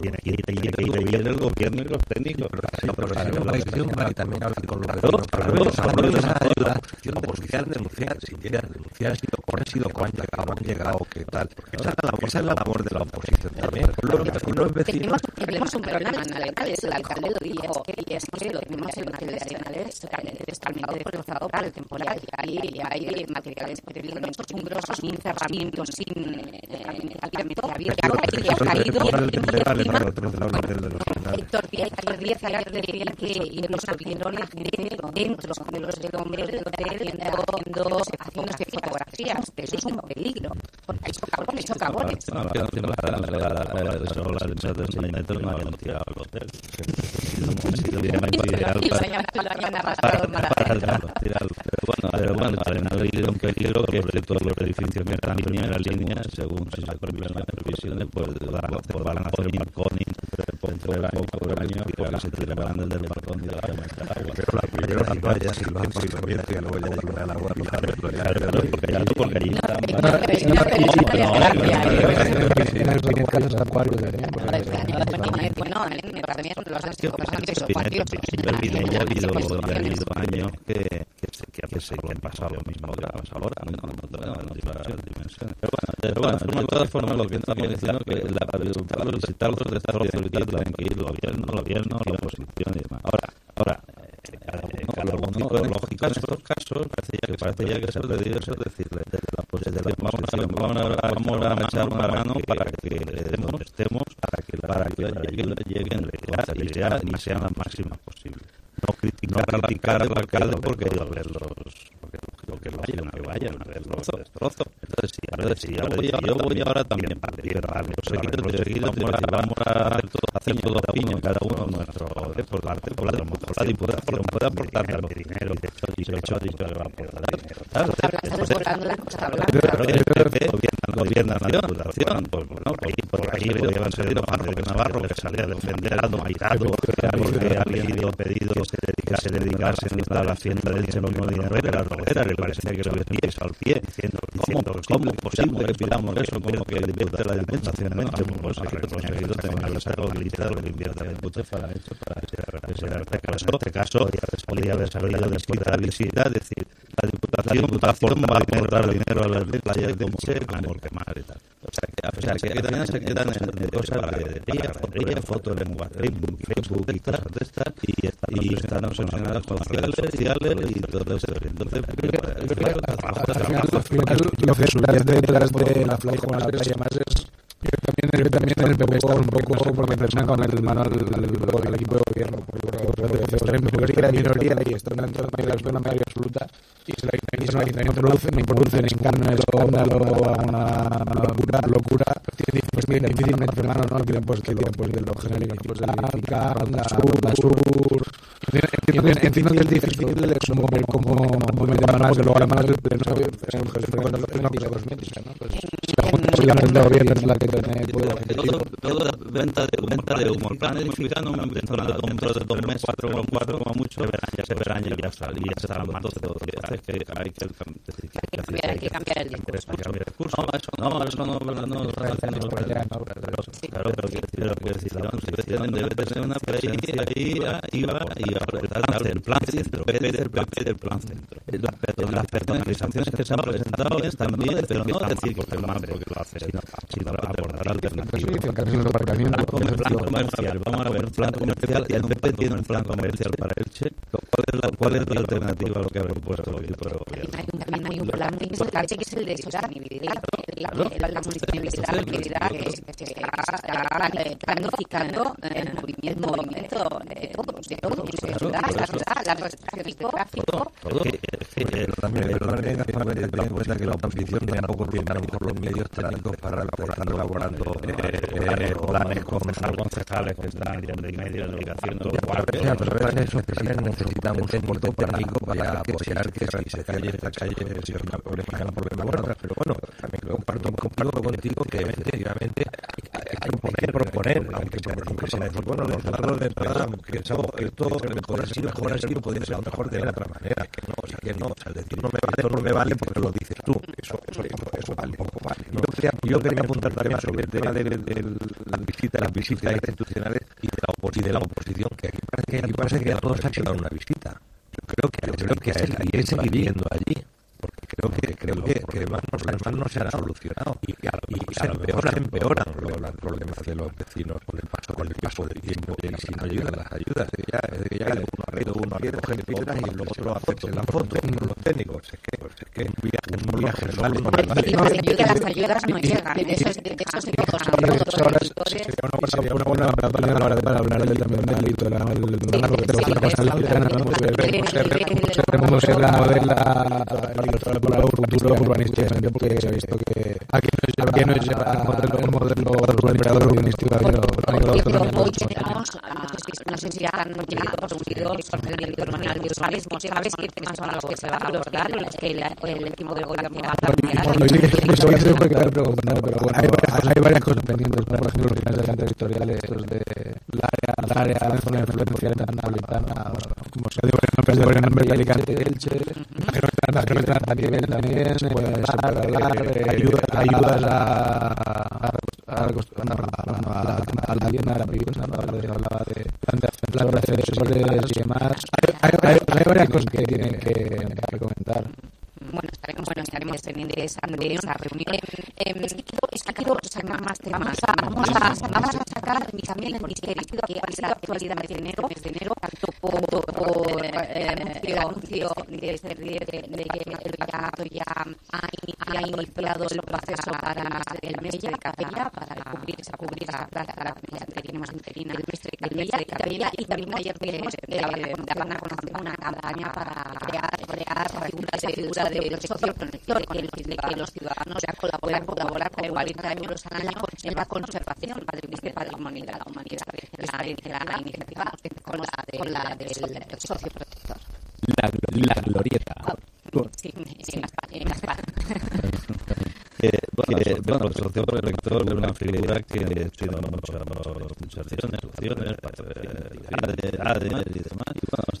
Tiene allí el gobierno y los técnicos. y también hablar con los la posición oposición denunciar si quieren denunciar si han sido cómo han llegado, qué tal. Esa es la, labor de la oposición también. Tenemos, un problema en Arenales, el alcalde lo dijo, y es que lo tenemos en totalmente para el temporal. Hay, hay materiales chungrosos, sin cerramientos, sin eh, abierto, que caído Héctor Díaz, Héctor Díaz ayer decía que incluso vieron a gente dentro de los de hombres del hotel haciendo, fotografías. Eso es un peligro. Porque hay socavones, socavones. Pero bueno, Arenal y un peligro que todos los edificios que están en primera línea, según se las previsiones, pues van a hacer, van a hacer balconing dentro del año por año, porque se tirarán desde el balcón y la agua. pero la primera las vallas y los silbamientos y luego ya llega el agua Claro, claro, porque allí, porque allí Bueno, en el son los ya ha habido, ya ha habido años que, que, se, que, que que han pasado lo mismo que ahora, ¿no? No, no, no, no, dimensiones. Pero bueno, pero bueno, de todas formas, lo que estamos diciendo que la solicitar los desarrollos tienen que ir gobierno, gobierno, la oposición y demás. Ahora, ahora, lógico en estos casos, parece ya que que vamos a, vamos una mano para que estemos, estemos, para que, para que lleguen, y sean, y las máximas posibles. No criticar, al alcalde porque los, porque lo que vayan, que vayan a ver los destrozos. Entonces, sí, a ver, si yo voy, yo voy ahora también para liberarme, seguido, seguido, vamos a, vamos a hacer todo, hacer todo piño, cada uno nuestro, por parte, por la, por la diputación, puede aportar algo de dinero, y de hecho, y de hecho, dicho que va a aportar dinero. Claro, gobiernan, gobiernan la diputación, pues bueno, por ahí, por ahí podían ser Navarro, que Navarro, que salía a defender a Mairado, porque alguien dio pedido que se dedicase, dedicase a la hacienda del Chenono de Herrera, la Rodera, le parecía pies al pie, diciendo, la. Pues el la este caso, este de visita a visita, decir, la Diputación va a aportar dinero a las de tal. O sea, que, también se quedan en cosas de ella, fotos en Facebook, Facebook y cosas de estas, y, están obsesionadas con sociales, sociales y todo eso. Entonces, al final, lo que suele detrás de la playa con la playa más es yo también, yo también el PP un poco porque persona con el manual del equipo de gobierno porque minoría minoría y están dentro de la una mayoría absoluta y se la no producen ni producen escándalo una locura locura pues tiene difícilmente hermano no que pues que pues de lo genérico pues de la sur la sur encima que es difícil es como como de que luego además no es un gesto cuando lo tengo que cosmética no pues de Gobierno es la que tiene todo, venta de, venta de humo. El plan edificano dentro de dentro de dos meses, cuatro, cuatro como mucho, verán, ya se verán ya ya se lo que cambiar- el. No, eso no, eso no, no, no, lo están haciendo el plan centro, ¿qué dice el PP del plan centro? Las, per- las personalizaciones que se han presentado están bien, pero no decir porque porque lo hace, sino, sino abordar alternativas. Plan plan comercial, vamos a ver, plan comercial, y el PP tiene un plan comercial para Elche. ¿Cuál es la, cuál es la alternativa a lo que ha propuesto el gobierno? Hay un, también hay un plan que es el de sostenibilidad. La, sostenibilidad que, está plan- planificando el movimiento, movimiento de todos, de todos, de la de tráfico. Todo, que, cuenta la oposición tampoco tiene a lo mejor los medios técnicos para estar elaborando eh, eh, planes con los concejales que están de medio de de los a a veces esos planes necesitan un soporte técnico para apoyar que se calle esta calle si es una problema, problema pero bueno, también comparto, comparto contigo que efectivamente hay, hay que proponer, proponer, aunque sea, bueno, nosotros de entrada que esto mejor así, mejor así, podría ser mejor de otra manera, que no, o sea, que no, o sea, decir no me vale, no me vale porque lo dices tú, eso, eso, eso, vale, poco vale. Yo quería, yo apuntar también sobre el tema de, de, de las visitas, las visitas institucionales y de la, de la oposición, que aquí parece que, aquí parece que a todos ha quedado una visita. Yo creo que, yo creo que hay que seguir viviendo allí. Creo que creo que, que además, no, se han solucionado y, y, y se empeoran, empeoran los, los problemas de los vecinos con el paso con el paso del tiempo y si no llegan las ayudas es que ya es que ya uno arriba uno arriba coge piedras y luego otro hace la foto los técnicos es que pues es que un viaje un viaje no las ayudas, no llegan. De los. Pues la, modelo, modelo urbanizador urbanístico, aquí no, aquí no lo Hoy, tenemos. hoy tenemos, no sé si, han ya producido con el urbanismo, ¿sabes son los que se van a? Los que el, equipo del gobierno va porque hay varias, cosas pendientes, por ejemplo los planes de territoriales estos de la área, la área, la zona de influencia metropolitana, como se dice, nombres de Aires, Alicante, Elche, pues, hablar de ayudas, a, a, a, la, la vivienda, a la vivienda. Hablaba de, hablaba de de ascensores y demás. Hay, varias cosas que tienen que comentar. Bueno, estaremos, bueno, estaremos pendientes de esa, de esa reunión. Eh, es que quiero, es que quiero sacar más temas. Vamos a, vamos a sacar también el que ha sido actualidad mes de enero, enero, tanto por, por eh, el anuncio de, este- de, que el Pacto ya ha, iniciado el proceso para el mes de Capella, para cubrir esa, esa plaza comunidad tenemos interina del mes de Capella, y también, ayer tenemos, eh, van a conocer una campaña para crear, figuras de figura de los socioprotectores, que, de que los ciudadanos ya colaboran, colaboran con 40 euros al año en la conservación este patrimonio de la humanidad. La, la iniciativa con la, de, con la del socioprotector. La, la glorieta. Sí. Que, que, bueno, el socio protector es una figura que tiene muchas, muchas acciones, acciones, ADE y demás.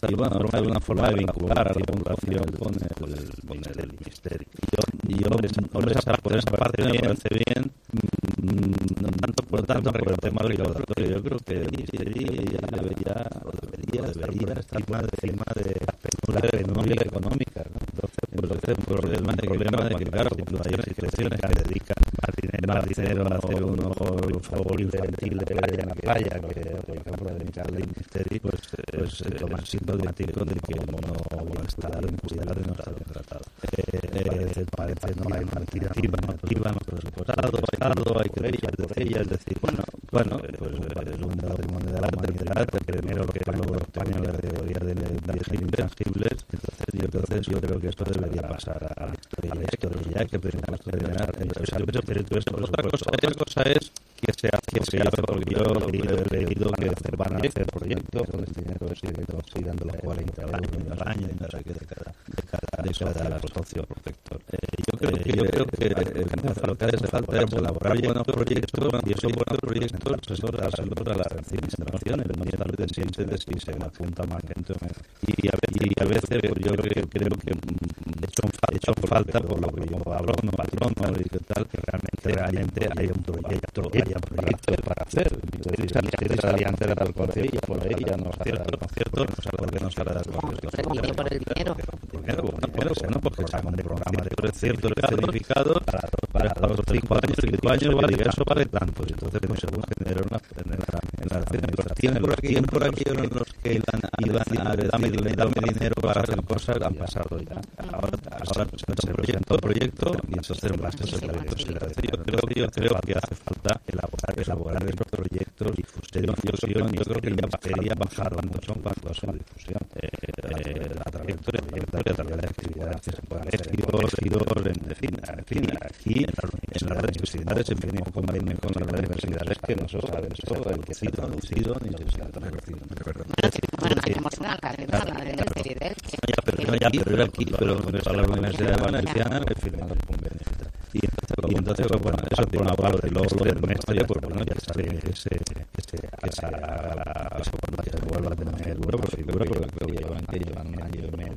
Y bueno, y bueno, una forma de vincular a la población con el, con el ministerio. Y yo, y hombre, hombre, esa, por esa parte me parece bien, no tanto por tanto por el tema recaudatorio. Yo creo que el ministerio ya debería, debería, estar más encima de apertura económica, económica. ¿no? Entonces, pues, entonces, un problema, el problema de que, claro, cuando hay instituciones que dedican más dinero, más dinero a hacer un favor infantil de que la playa, que por ejemplo dedicarle al ministerio, pues, pues es lo más sintomático de que no está en cuidado de no está tratado. Eh, eh, parece no hay una alternativa, no activa, no presupuestado, bailado, hay que ellas, de ellas, es decir, bueno, bueno, pues es un patrimonio de la humanidad, primero que luego los españoles debería de darse intangibles, entonces yo, entonces yo creo que esto debería pasar a la historia, ya que otra cosa, otra cosa es que se hace, que se hace porque yo he leído que se van a hacer proyectos con el dinero sigue dando los 40 euros al año y no sé qué de cada de cada de cada socio protector. yo creo que, yo creo que eh, elaborar buenos proyectos esos buenos proyectos a la administración en el miedo de si, de si se apunta más gente. Y a, veces, y a veces pues, yo creo, creo que mm, hecho, hecho falta, por lo que yo hablo no patrón ¿no? y tal, que realmente, realmente hay un proyecto, haya un proyecto para hacer. De tal por ella, por ella, no es cierto, no es cierto, no sabe por qué no sale de las Por el dinero. Dinero, bueno, bueno, porque programa de certificado para, para los 5 años, 5 años vale eso vale tanto. Entonces, pues según genera una por aquí, por aquí los que iban, iban a dame, dinero para hacer cosas, han pasado ya. Ahora, ahora se proyecto, proyecto y entonces proyecto se. Yo creo que yo creo que hace falta elaborar, elaborar estos proyectos, difusión, difusión, yo creo que ya bajaría, bajaron mucho a su difusión. Eh, la trayectoria, la trayectoria, de actividades que giros, giros, en fin, en fin, aquí en las universidades, en fin, con las universidades que no se sabe eso, el lucido, lucido, ni se sabe Bueno, tenemos una catedral de. Ya, pero ya, pero aquí, la Universidad Valenciana el convenio y entonces, y entonces pues, bueno, eso por una parte, luego lo del maestro, pues bueno, ya sabe que se, que se, que se haga eso cuando se vuelva a tener duro, pero seguro que creo que llevan, que llevan un año y medio,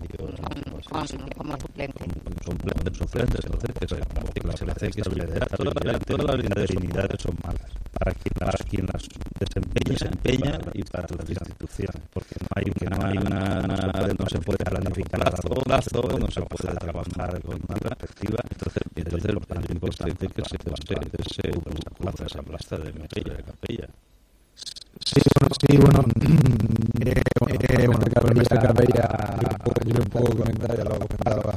como suplente. Suplentes, suplentes, entonces que se, selección que se le da, todas las dignidades son malas para quien las, quien las desempeña, desempeña y para las instituciones, porque no hay, que no hay una, una, no se puede planificar a largo plazo, no se puede trabajar con una perspectiva, entonces, entonces tan importante que se que se plaza esa plaza de Mestalla, de Capella. Sí, bueno, sí, bueno, eh, eh, bueno, esta un poco comentar, ya lo ha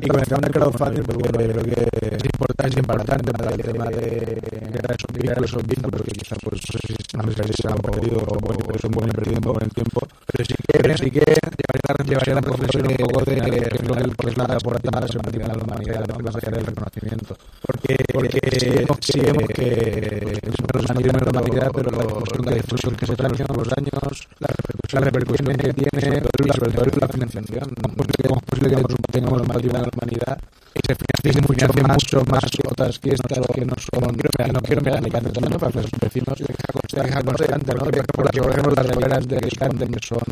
y el tema del crowdfunding, porque creo que es importante, para el tema de que quizás, pues, si se han perdido bueno, son muy perdido un poco en el tiempo, pero sí que, sí que llevaría la profesión un de que es la por la sempatía de la humanidad, del reconocimiento. Porque, porque sí vemos que es una humanidad, pero la difusión que se trae con los años, la repercusión, la repercusión que tiene, sobre todo la financiación. No es posible que tengamos más de la humanidad se financien mucho más, más cuotas que estas que no son, que no quiero mirar ni canten también para los vecinos deja constante, ¿no? Por ejemplo las reveras de que son, que no son,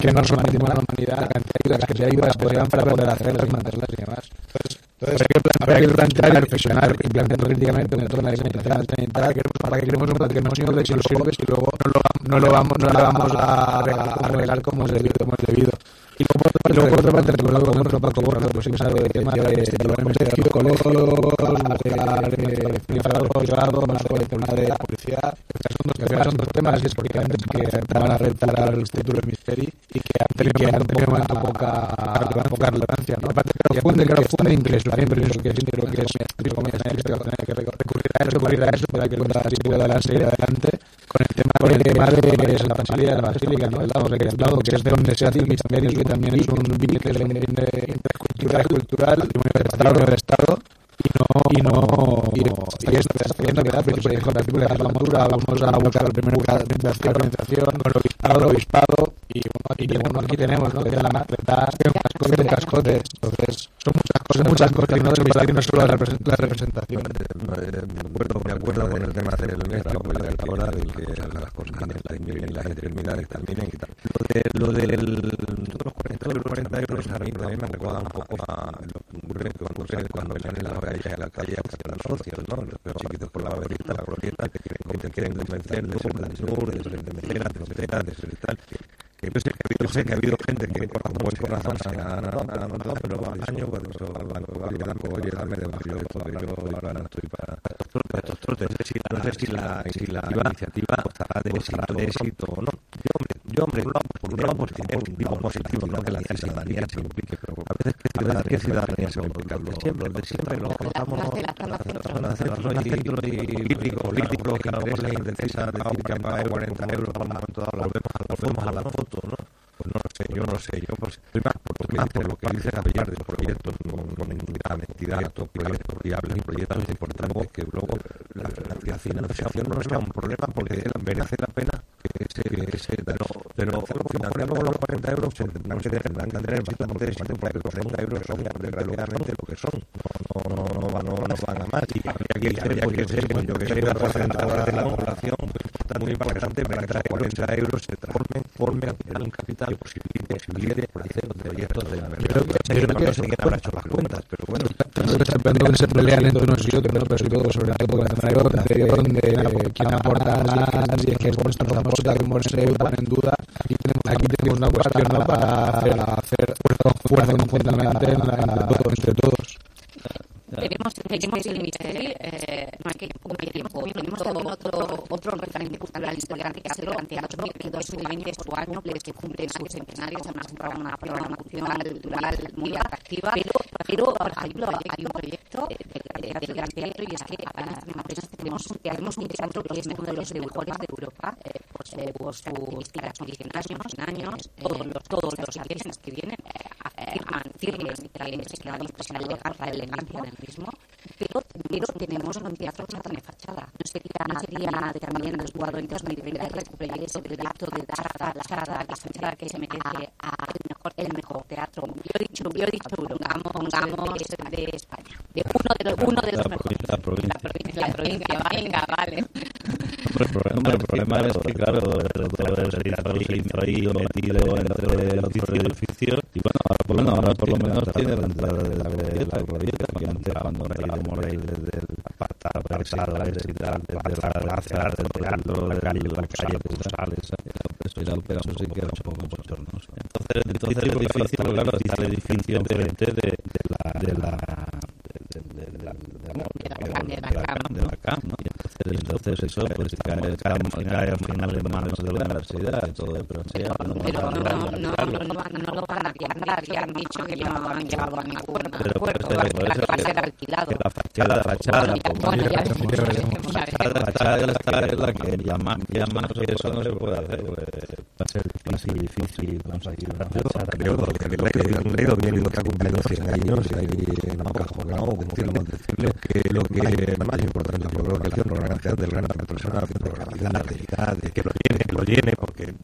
que no la humanidad, la cantidad de que se que se dan para poder hacerlas mantenerlas y demás. Entonces, habrá que plantear y reflexionar y plantear críticamente en torno a la sanitaria, para que queremos un patrimonio de exclusivos y luego no lo, vamos, a arreglar como es debido. Y luego por otra parte, recordado como otro Paco pues de llevar ministerio, colegios, de privado, más de de la policía, que son dos temas y es porque que van a rentar al Instituto del Ministerio y que han tenido momento poca poca relevancia, ¿no? Aparte que que pero que que es que que recurrir a eso, recurrir a eso que seguir adelante con el tema con el tema de la Basílica, la Basílica, ¿no? El lado que que es de donde se hace también es un vínculo intercultural, cultural, del Estado, y no y no esto está haciendo que por ejemplo la de la motura vamos a buscar la primera organización con el obispado, el obispado y bueno aquí tenemos ¿no? la macreta un cascote entonces son muchas cosas muchas cosas no que no solo la representación. Me acuerdo me acuerdo con el tema nuestro la hora de que las cosas las determinadas terminen y tal. Lo de lo del los 40 los 40 euros a mí también me recuerda un poco a lo que ocurre cuando la calle a la calle a buscar los socios, ¿no? Los por la la glorieta, te quieren, te quieren de de de de de yo sé sé que ha habido gente que por buen corazón se ha pero al va a llegar, puedo llegarme de yo, yo ahora estoy para No sé si la, no sé si la, si la iniciativa estará de, éxito o no. Yo, hombre, yo, hombre, por un lado positivo, digo positivo, no que la ciudadanía se implique, pero a veces que ciudadanía, se implica, de siempre, de siempre, lo políticos, políticos que a lo mejor les interesa decir que han pagado 40 euros para un momento dado, volvemos a la foto, ¿no? Pues no sé, yo no sé, yo pues, estoy más por, más por lo que dice Javier de los proyectos con entidad, entidad, proyectos viables y proyectos importantes que luego la, la financiación no sea un problema porque merece la pena que ese, que ese pero, pero financiar luego los 40 euros se tendrán que tener, tendrán que tener bastante éxito porque los 30 euros son realmente lo que son. No, no, no, no, van, no, no van a más. Y que ser, pues, que ser, pues, yo que sé, una porcentaje de la población muy importante para que estos 40 euros transformen, formen un capital que posibilite, hacer proyectos de la verdad. Que, no las cuentas, pero bueno. Que se pelean entre unos y otros, sobre todo sobre la votación de quién aporta más y es que esta aporta como se pone en duda. Aquí aquí tenemos una cuestión para hacer, hacer fuerza conjuntamente entre todos. Tenemos, tenemos el Ministerio, eh, no hay que no hay todo otro, otro referente cultural historiante que hacerlo ante el 2020 es su año, que cumple su centenario, se nos ha una programación cultural muy atractiva, pero, pero por ejemplo, hay un proyecto Gran Teatro y es que apenas tenemos, tenemos un teatro que es de los mejores de Europa, eh, pues, eh, por su instalación de años, años, todos los, todos los artistas que vienen afirman, firmes y que por la elegancia mismo, pero, pero tenemos un teatro tiene fachada. No sería, no sería también desguado en 2020 recuperar ese proyecto de dar a la fachada, la fachada que se merece a el mejor, el mejor teatro. Yo he dicho, yo he dicho, pongamos, pongamos de, de España, de uno de los, uno de los mejores. La provincia. La provincia, la provincia, venga, vale. Hombre, el problema, el problema es que, claro, ahí metido entre los edificios y bueno, ahora por, bueno, ahora por lo menos tiene la entrada de la glorieta, que antes cuando veíamos ahí desde el apartado, desde la la la pues sí que era un poco bochornoso. Entonces, entonces es difícil, de, de la, de la, de, de, de, la, de, la, la CAM, ¿no? Y entonces, eso, pues cae, cae, al final en manos de la universidad todo, pero no, pero no, no, no, lo van a ya han dicho que no han llevado a ser. Que la fachada, la fachada, la fachada es la que eso no se puede hacer, va a ser difícil, difícil conseguir una fachada. Creo que que ha cumplido 100 años y ahí no ha jugado, como decirlo, que lo que más importante, que el centro organización del gran personal, la actividad, de que lo llene, que lo llene, porque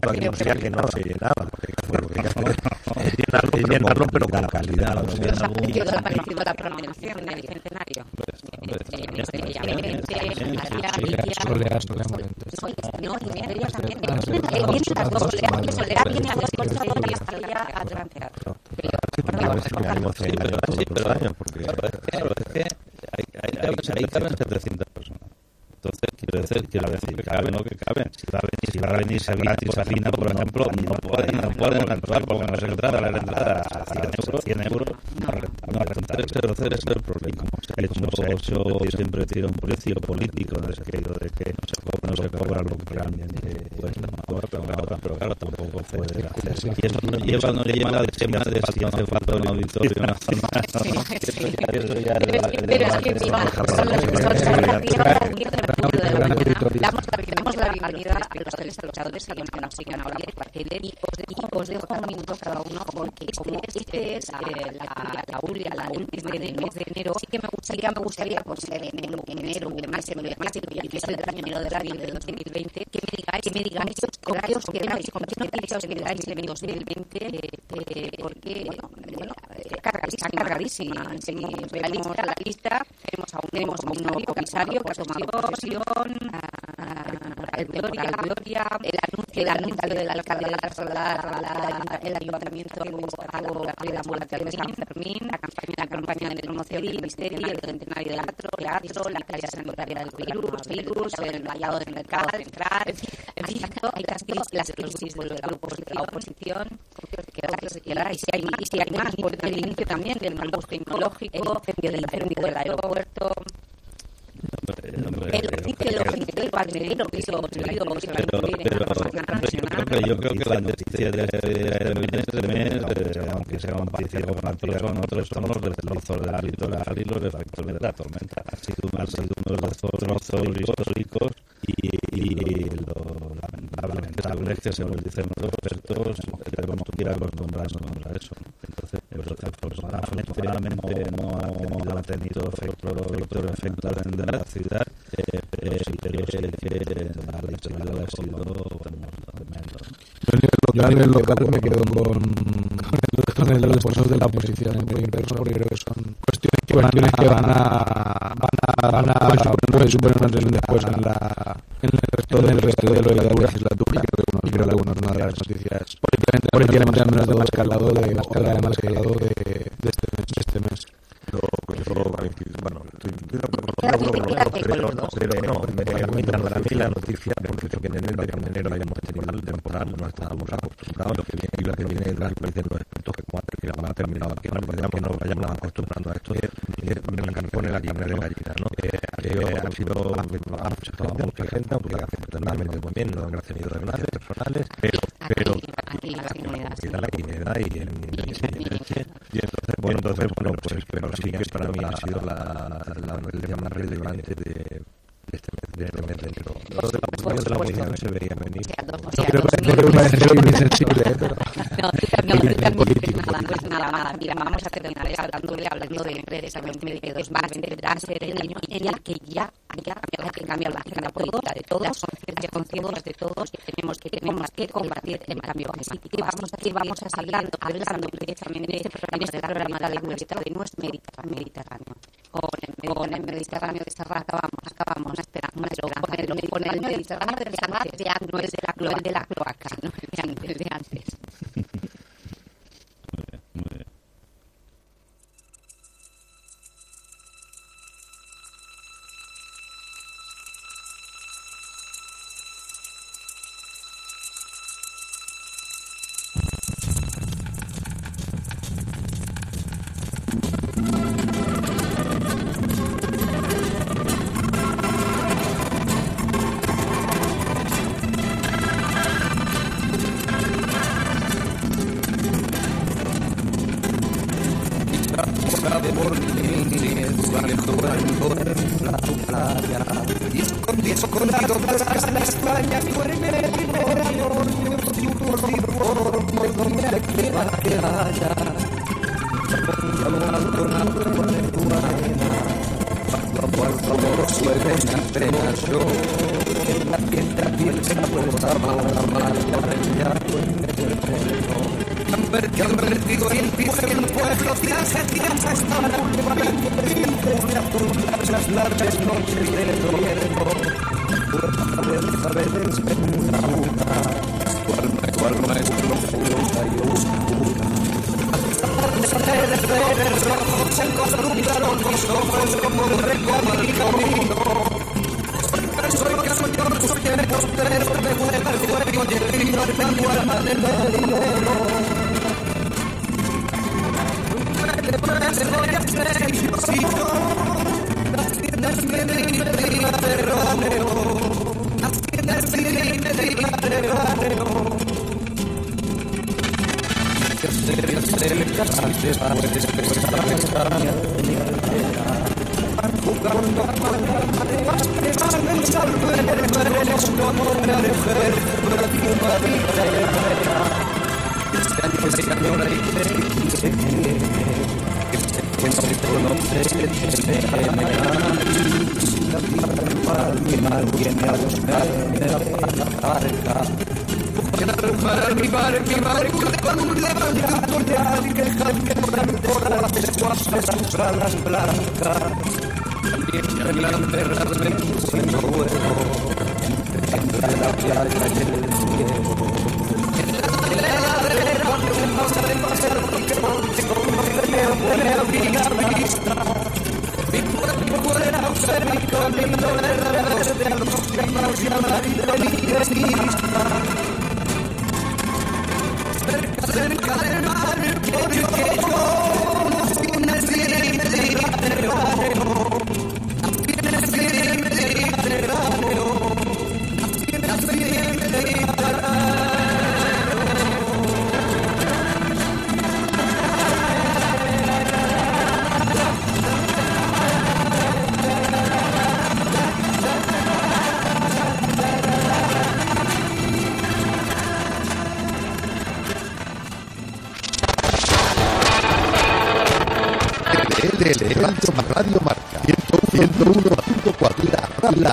para que no se llenaba, porque lo es llenarlo, pero con calidad. Yo la promoción del centenario. No, y también. Vienen las dos, Soledad viene a Descolchador y Gran Teatro. Claro, es que hay, hay, hay, hay, caben 700 Entonces, quiero decir, que cabe, no que cabe. Si va a venir, si va a venir Sabina, Sabina, por ejemplo, no pueden, no pueden entrar porque no se entrada, la entrada a 100 euros, 100 euros, no rentar ese problema. De hecho, yo siempre tiro un precio político sentido de que no se cobra, no se cobra lo que realmente cuesta, pero claro, pero claro, tampoco puede hacer. Y eso no lleva, no tema de si hace falta un auditorio nacional. Pero es que, Damos la bienvenida a los tres luchadores que nos siguen ahora en el y os dejo un minuto cada uno porque este es la URIA, la del mes de enero. Sí que me gustaría, me gustaría, en enero, en enero, en marzo, en marzo, y que soy del año enero del año del 2020, que me digáis, que me digáis con qué os quedáis, con qué noticias os quedáis en el 2020, porque, bueno, cargadísima, cargadísima. Si realizamos la lista, tenemos a un nuevo comisario que ha tomado posesión, el Gloria, el anuncio, el anuncio del alcalde de la el ayuntamiento hemos pagado la de San la campaña, la campaña de promoción del ministerio, el centenario del teatro, la calle sanitaria del virus, virus, el vallado del mercado, entrar, en fin, hay las crisis de la oposición, y si hay más, y si hay más, por el inicio también del mal gusto tecnológico, el incendio del aeropuerto, pero yo creo que la noticia de este mes, aunque sea una noticia con son otros son los deslizos del litoral y los efectos de la tormenta. Ha sido, ha sido unos deslizos históricos y, y lo lamentable es que se nos dicen los expertos tenemos que ir acostumbrándonos a eso. Entonces, afortunadamente no ha tenido efecto, efecto de la ciudad, eh, pero sí que la litoral ha sido tremendo. Lo único yo a nivel local me quedo con, con el, los de la oposición en porque creo que son cuestiones que, van a van a, van a, van a suponer antes después en la en el resto en el resto de la legislatura y creo que una de las noticias por el más escalado de de, de este mes este bueno, pero no, la noticia, porque que en enero, en enero tenido el temporal, no estábamos acostumbrados, lo que viene y lo que viene los expertos, que cuando terminaba, ha terminado, que no que nos vayamos acostumbrando a esto, que la carne de ¿no? Que sido, ha a mucha gente, aunque no han tenido personales, pero, pero, la y entonces, bueno, entonces, bueno, pues, que para mí ha sido la, la noticia más relevante de, de este mes de este mes de enero. Lo de la oposición no se veía venir. Yo creo que va a ser muy sensible, pero... No, tú también, tú también, pues nada, nada, mira, vamos a terminar hablándole, hablando de precisamente de dos más, vendrá a ser el año en el que ya, ya, que cambia la agenda política de todos, conciencia conscientes de todos, que tenemos que tenemos que combatir el cambio climático. Vamos a que vamos a salir hablando precisamente en este programa de la programa de la Universidad de nuestro Mediterráneo. Con el, Mediterráneo de Serra acabamos, acabamos, espera, una esperanza, con el, con el de es de la, no es de la cloaca, ¿no? de antes, de antes.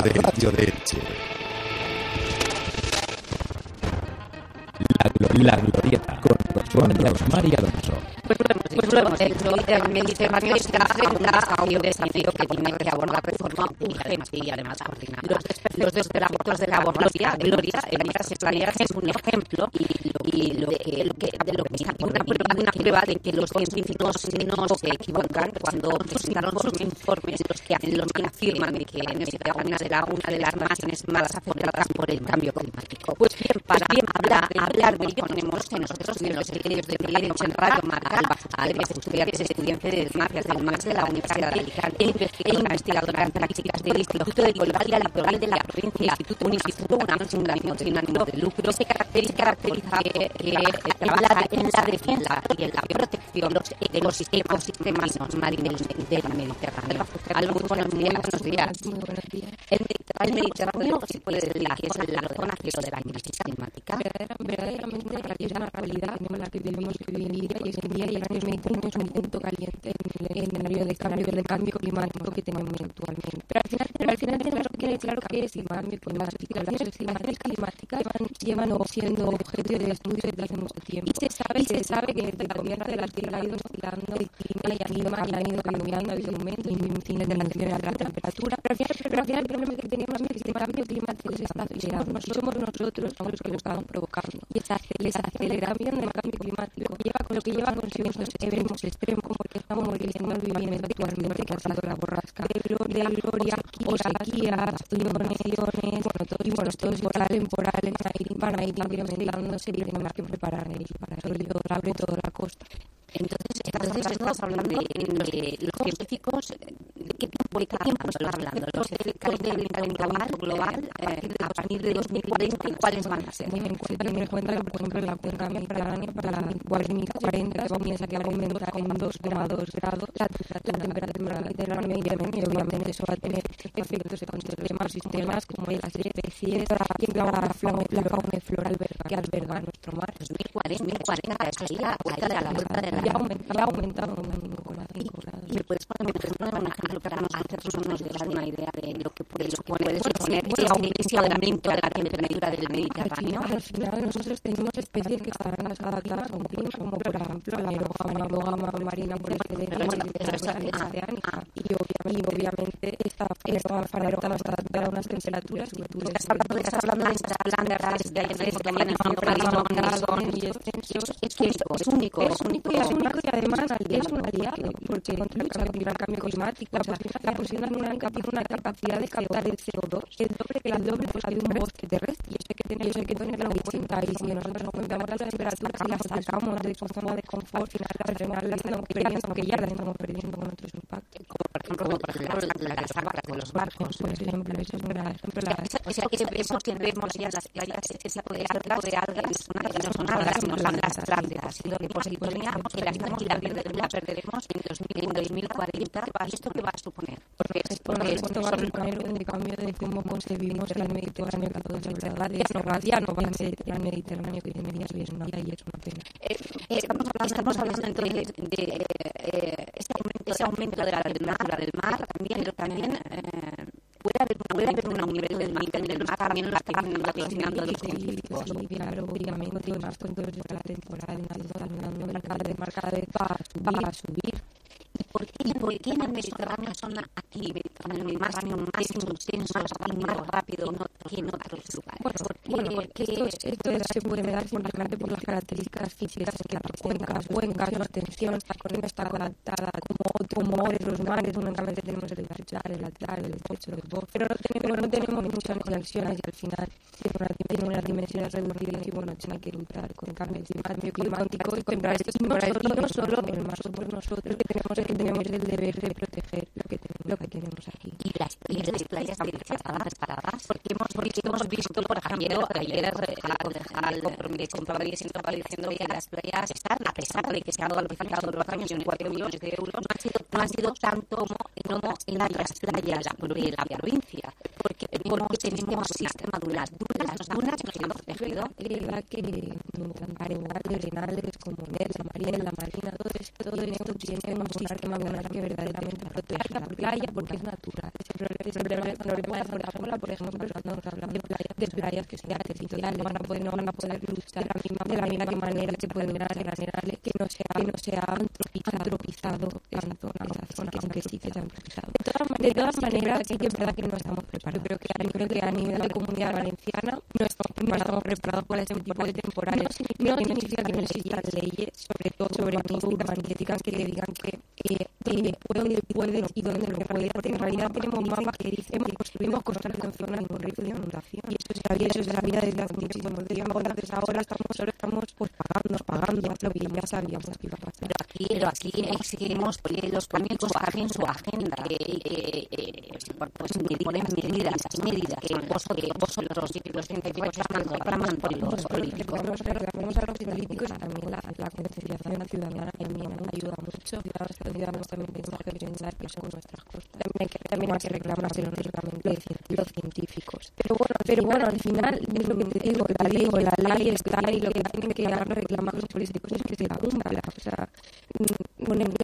La, la radio de Elche. La La Glorieta, con Rosmar y Alonso. Pues lo hemos hecho. El Mediterráneo está frente a un desafío que tiene que abordar de forma urgente y además coordinada. Los despejos de la de la Gloria, Gloria, es un ejemplo y lo que, lo que, de lo que está una prueba, una prueba de que los científicos no se equivocan cuando presentaron sus informes los que hacen, los que afirman de que Mediterráneo será una de las naciones más afectadas por el cambio climático. Pues bien, para hablar, hablar de ello ponemos en nosotros en los criterios de en Radio Marca a Andrés Estudiantes, estudiante de Mafias del de la Universidad de Alicante e investigadora en prácticas del Instituto de Ecología Litoral de la provincia, instituto sin ánimo de lucro, se caracteriza que en la defensa en la protección de los ecosistemas marinos del Mediterráneo. Algo buenos días, buenos días. El Mediterráneo se puede decir que es la zona cero de la crisis climática. Verdaderamente es una realidad en la que vivimos hoy en día y hoy en el año Mediterráneo es un punto caliente en el escenario de cambio, del cambio climático que tenemos actualmente. Pero al final, pero al final tenemos que quede claro que es el cambio climático. Las acciones climáticas llevan siendo objeto de estudio desde mucho tiempo. Y se sabe, y se sabe que desde el Tierra ha ido oscilando el clima y ido, cambiando, mantener la temperatura. Pero al final, el problema que tenemos es que este cambio climático se está acelerando. Somos nosotros los que lo estamos provocando. Y esa aceleración del cambio climático lleva con lo que lleva extremos como el que estamos actualmente, que ha la borrasca de Gloria, o sequías, inundaciones, bueno, y bueno, ir y para costa. Entonces, entonces estamos hablando de, los científicos, ¿de qué tiempo, de qué tiempo estamos hablando? Los científicos del global, global eh, a partir de 2040, ¿cuáles van a ser? Ten en cuenta, en cuenta que, por ejemplo, la cuenca mediterránea para la 2040 se comienza que aumenta en 2,2 grados la, temperatura mediterránea y obviamente eso va a tener efectos en los demás sistemas como las especies y en la fauna y flora que alberga nuestro mar. 2040, eso es la vuelta de la vuelta de la ya ha aumentado un 1,5 grados. ¿Y puedes poner, un ejemplo para nosotros nos una idea de lo que puede suponer, ese aumento de la temperatura del Mediterráneo? Al final, nosotros tenemos especies que están adaptadas a un clima, como por ejemplo la aerogama marina por. Y obviamente esta a unas temperaturas Estás hablando de estas plantas de que. Es único, es único es único y además es un aliado porque lucha contra el cambio climático. O sea, la posición una, una capacidad de captar el CO2 el doble que el doble pues, hay un bosque terrestre. Yo sé que tiene, yo sé que tenerlo en cuenta y si nosotros aumentamos las temperaturas y las sacamos de su zona de confort, al final las estamos perdiendo, aunque ya las estamos perdiendo con otros impactos. Como por ejemplo, la, las aguas de los barcos. Por ejemplo, eso es un gran ejemplo. O sea, que vemos que ya las ese tipo de algas, de algas, no son algas, sino son las. Y lo que posicionamos que las y la, la perderemos en, 2000, en 2040. ¿Y esto qué va a suponer? Porque, es, porque esto va a suponer un cambio de cómo concebimos el Mediterráneo que todos es verdad. Ya no, ya no va a ser el Mediterráneo que tendría y es una, y es una pena. Eh, estamos, hablando, estamos hablando entonces de eh, ese, aumento, de la temperatura del mar también, también eh, puede haber, puede haber un nivel del nivel del mar también en la relacionando los científicos. Sí, claro, más con todo la temporada, de marcada de marcada de va a subir, va a subir. ¿Y por qué, ¿Y por qué en el Mediterráneo son aquí, Mediterráneo más intensos más rápido que en otros lugares? Bueno, porque, bueno, porque esto, esto se puede dar simplemente por las características físicas que las cuencas, cuencas, la extensión, esta corriente está adaptada como, como otros mares, únicamente tenemos el Gibraltar, el Atlas, el Estrecho de Bosque, pero no tenemos, no tenemos muchas conexiones y al final tiene, una, tiene unas dimensiones reducidas y bueno, tiene que luchar con cambio climático y contra esto, y no solo el mar, somos nosotros que tenemos que tenemos el deber de proteger lo que tenemos, lo que tenemos aquí. Y las, playas porque hemos visto, por ejemplo, a pesar de que se han calificado los años en 4 millones de euros, no han sido, tanto como en playas de la provincia, porque, porque tenemos sistema dunas, dunas, las dunas verdad que verdaderamente playa porque es natural. Ese problema, problema, el problema de la ola, por ejemplo, cuando estamos hablando de playa de playas que sean no van a poder, no van a poder luchar de la misma, la manera que pueden ganar generales, que no sea, que no sea antropizado zona, esa zona que sí que se ha antropizado. De todas, maneras, sí que es verdad que no estamos preparados. Creo que nivel, que a nivel de la comunidad valenciana no estamos, no preparados para este tipo de temporales. No significa que no existan leyes, sobre todo sobre urbanísticas, que digan que eh, donde puede, puede y donde no puede, porque en realidad tenemos mapas que dicen que construimos constantes en zonas con riesgo de inundación. Y eso es la vida, eso es la vida desde hace muchísimos tiempo. Entonces ahora estamos, ahora estamos pues pagando, pagando lo que ya sabíamos que iba a pasar. Pero aquí, pero aquí exigimos que los políticos bajen su agenda, que, que, que pues, ponen medidas, medidas, que vosotros, vosotros los científicos llaman por los políticos. Reclamamos a los políticos y también la, la concienciación ciudadana también ayuda mucho. Ciudadanos, ciudadanos también pensar que son nuestras costas. También hay que, lógicamente los científicos. Pero bueno, pero bueno, al final es lo que te digo, la ley, la ley lo que tienen que reclamar los políticos que se la cumpla. O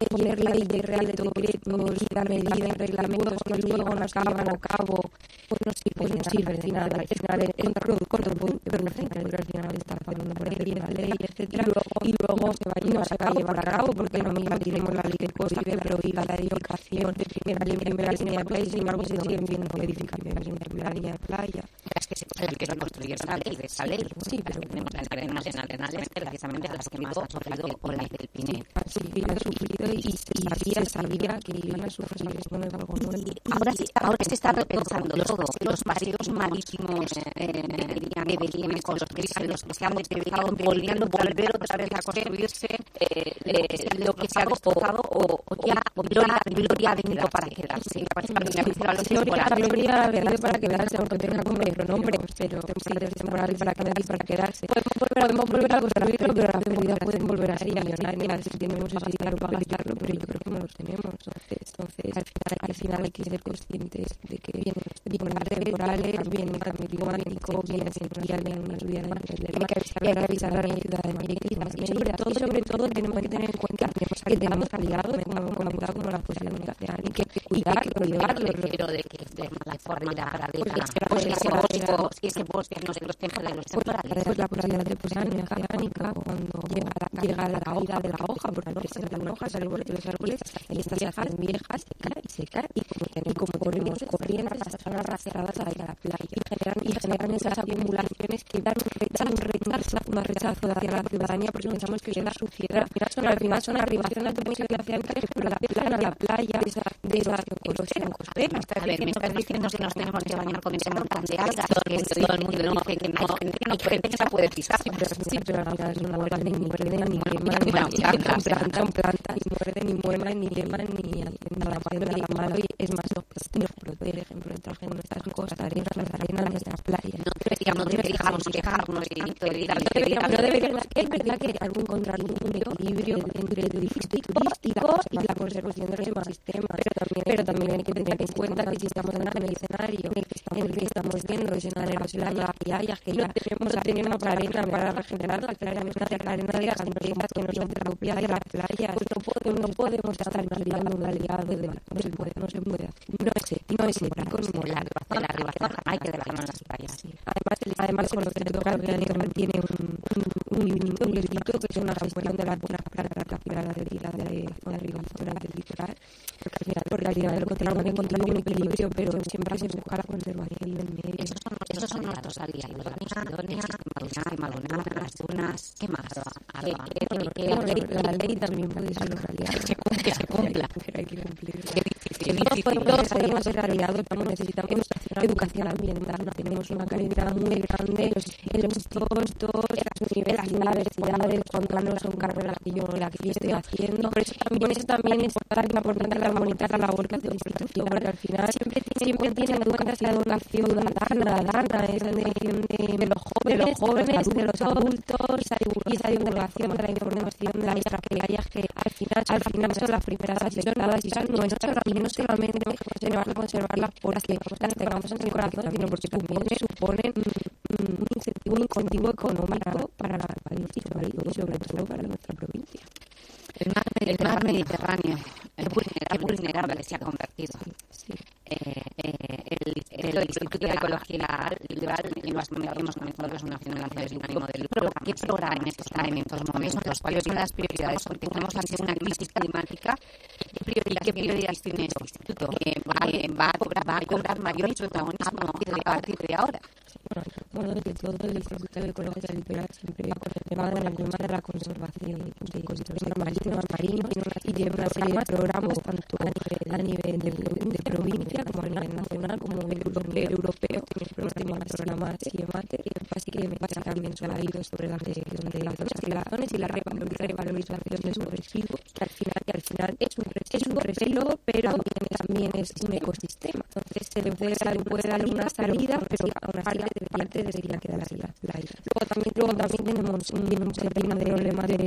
poner, ley de real de decretos y dar medidas, reglamentos que luego no acaban a cabo, pues no sirve, pues no sirve al final. Al final es un producto, pero al final, al final está haciendo por ahí la ley, etcétera, y luego se va, no se va a llevar a cabo porque lo mismo tenemos la ley que prohíbe, la edificación de primera línea, primera línea de playa sin embargo se siguen viendo edificaciones en primera línea de playa. Es que se puede que no construyeron esa ley, esa ley, sí, pero tenemos las cadenas nacionales precisamente las que más han sufrido o la del PINE. Sí, han sufrido y se sabía, sabía que iban a sufrir, eso no es algo nuevo. Ahora, ahora se está repensando todo, los paseos marísimos de Belén con los los que se han despejado, volviendo, volver otra vez a construirse lo que se ha despojado o, ya gloria, gloria ha venido para quedarse. Gloria, ha venido para quedarse, aunque tenga nombre, pronombre, pero temporal para quedarse, para quedarse. Podemos volver a construirlo, pero la seguridad pueden volver a ser millonarias si tenemos para gastarlo, pero yo creo que no los tenemos. Entonces, al final, al final hay que ser conscientes de que vienen, vienen temporales, vienen cambio climático, vienen vienen una subida de hay que avisar a la ciudad de Madrid y sobre todo, sobre todo tenemos que tener en cuenta que tenemos aliados, comentado, como la y que cuidar, cuidarlo. Pero de que mala forma para pues ese bosque, no se los teja de los temporales. Pues la posibilidad de cuando llega la caída de la hoja, no se la hoja, sale de los árboles, y estas hojas viejas se caen y se caen, y como corremos corrientes, son arrastradas a la playa y generan, y generan esas acumulaciones que dan un rechazo, un rechazo, un rechazo hacia la ciudadanía, porque pensamos que la suciedad, al final son, al final son arribaciones de música que por la plana, la playa, de esa, de esa erosión costera. A ver, me estás diciendo que nos tenemos que bañar con ese montón de algas, que todo el mundo dice que no gente que no puede pisar. Sí, pero la algas no muerden, ni muerden, ni queman, ni plantan, plantan, ni muerden, ni mueman, ni ni hacen nada malo, y es más, nos protegen, protegen nuestras costas, arenas, las arenas, nuestras playas. No deberíamos, quejarnos y no deberíamos, es verdad que hay que encontrar un equilibrio entre el turístico y la conservación del ecosistema, pero también, hay que tener en cuenta que si estamos en el escenario en el que estamos, en el que estamos viendo es en la playa y hayas que no tenemos, arena para regenerarla, claramente la arena de las empresas que no son propias de la playa, pues no podemos, no podemos estar mirando un aliado de no se puede, no se puede, no es no es ético, como la arribación, hay que dejarnos las playas. Además, además con lo que toca orgánicamente tiene un, un, un, un que es una gestión de la buena para capturar la de la litoral, porque al final, porque al final que tenemos que encontrar un equilibrio, pero siempre se busca la conservación del medio. Esos son, esos son nuestros aliados, las misiones, Malona, las dunas, ¿qué más? La ley también puede ser un aliado. Que se cumpla. Pero hay que cumplirlo. Todos podemos ser aliados, necesitamos educación ambiental, tenemos una carencia muy grande en los institutos, en las universidades, cuando no son carreras que yo la que estoy haciendo, por eso también, eso también es importante la bonita la labor que la institución, porque al final siempre, siempre tienen en cuenta esa educación ciudadana, esa educación de, de, los jóvenes, de los jóvenes, de los adultos, esa divulgación de la información la que que al final, al final son las primeras asesoradas y son nuestras y no solamente conservar, conservarlas porque las tengamos en el corazón, sino porque también suponen un incentivo, un incentivo económico para la país y sobre todo para nuestra provincia. El mar, el mar Mediterráneo es vulnerable, vulnerable se ha convertido. Sí. Eh, eh, el Instituto de Ecología Liberal hemos, hemos de lucro. ¿Qué programa está en estos momentos? ¿Cuáles son las prioridades? Porque tenemos ante una crisis climática. ¿Qué prioridades este? Que va, va, a cobrar, va a cobrar mayor protagonismo a partir de ahora. Bueno, de Ecología Liberal siempre va con el tema de la, de la conservación de ecosistemas marinos y una serie a nivel de, de como a nivel nacional como a nivel europeo tiene programas programas CIEMATE que básicamente son ahí sobre la de las zonas y la revalorización de sus residuos que al final, que al final es un, es un residuo pero también es un ecosistema entonces se le puede dar, una salida pero aún así debería, debería quedar la, la isla luego también, luego también tenemos un, problema de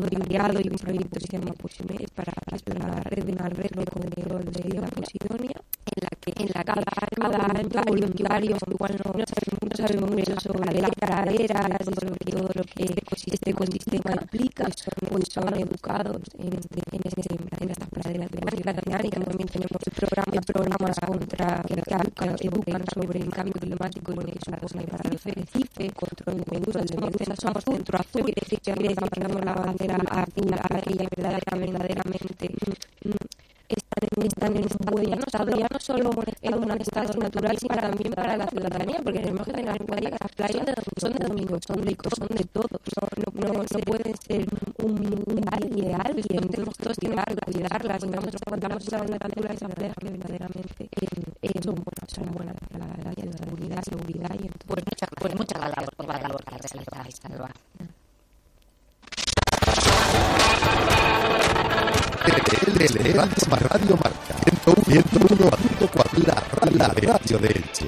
voluntariado y y un proyecto que se llama Posimed para, para la red de una red de control de la Posidonia en la que en la cada, cada año voluntarios igual no, no sabemos sabemos mucho sobre la cadera todo lo que todo lo que este ecosistema implica son, son educados en, este, en, este, en estas praderas de la y también tenemos programas programas contra que, que educan sobre el cambio climático y que es una cosa para el CIFE, control de de medusas somos centro azul quiere decir que damos la bandera a, a, verdaderamente están, están en un buen estado, ya no solo en un estado natural, sino también para la ciudadanía, porque tenemos que tener en cuenta que las playas son de domingo, son de, son de todos, no, no, no pueden ser un, valle de alguien, tenemos todos que cuidarlas, y nosotros de la naturaleza, que verdaderamente eh, son buenas, para la, seguridad, seguridad y entonces, pues mucha, pues mucha labor, por la labor que realizáis, Salva. Radio Marca 101.4 la, la radio de Elche.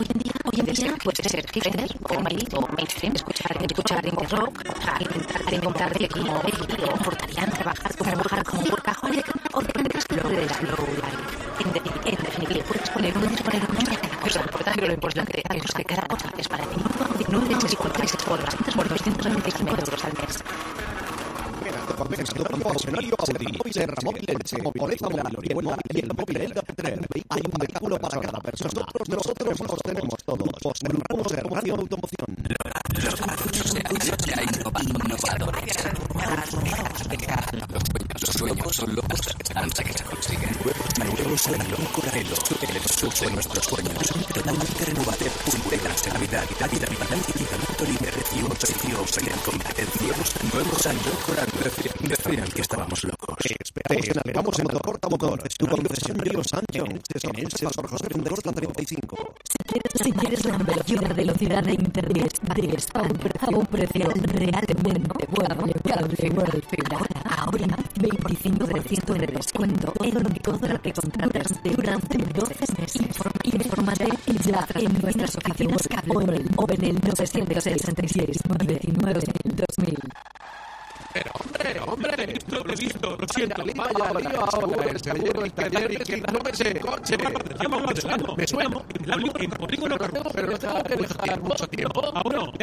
Hoy en día, hoy en día puede ser o o mainstream, escuchar, escuchar indie rock, como o fortarían trabajar trabajar como o low de la low life. En definitiva, puedes poner un disco lo importante es que cada cosa es para ti. No dejes por 200 por 295 euros Hay un vehículo para cada persona. Nosotros, los tenemos todos. De Automoción. Los innovadores. Los sueños son locos hasta que consiguen. Nuevos Corarelo. El sub de nuestros sueños. Totalmente renovable estábamos locos. Esperamos en Vamos en Autocorta Motor. Tu concesión Río Sancho. En Elche, Sor José de Costa 35. Si quieres la velocidad de internet de a un, a un precio realmente bueno, cable World Ahora, ahora 25% de descuento en todo lo que contratas durante 12 meses. Infórmate ya en nuestras oficinas cable o en el 966 19 2000. Pero hombre, hombre, lo he visto, lo siento, vaya lío ahora, el seguro, el taller y que no me sé, coche, me suena, en polígono cargado, pero no tengo que dejar mucho tiempo.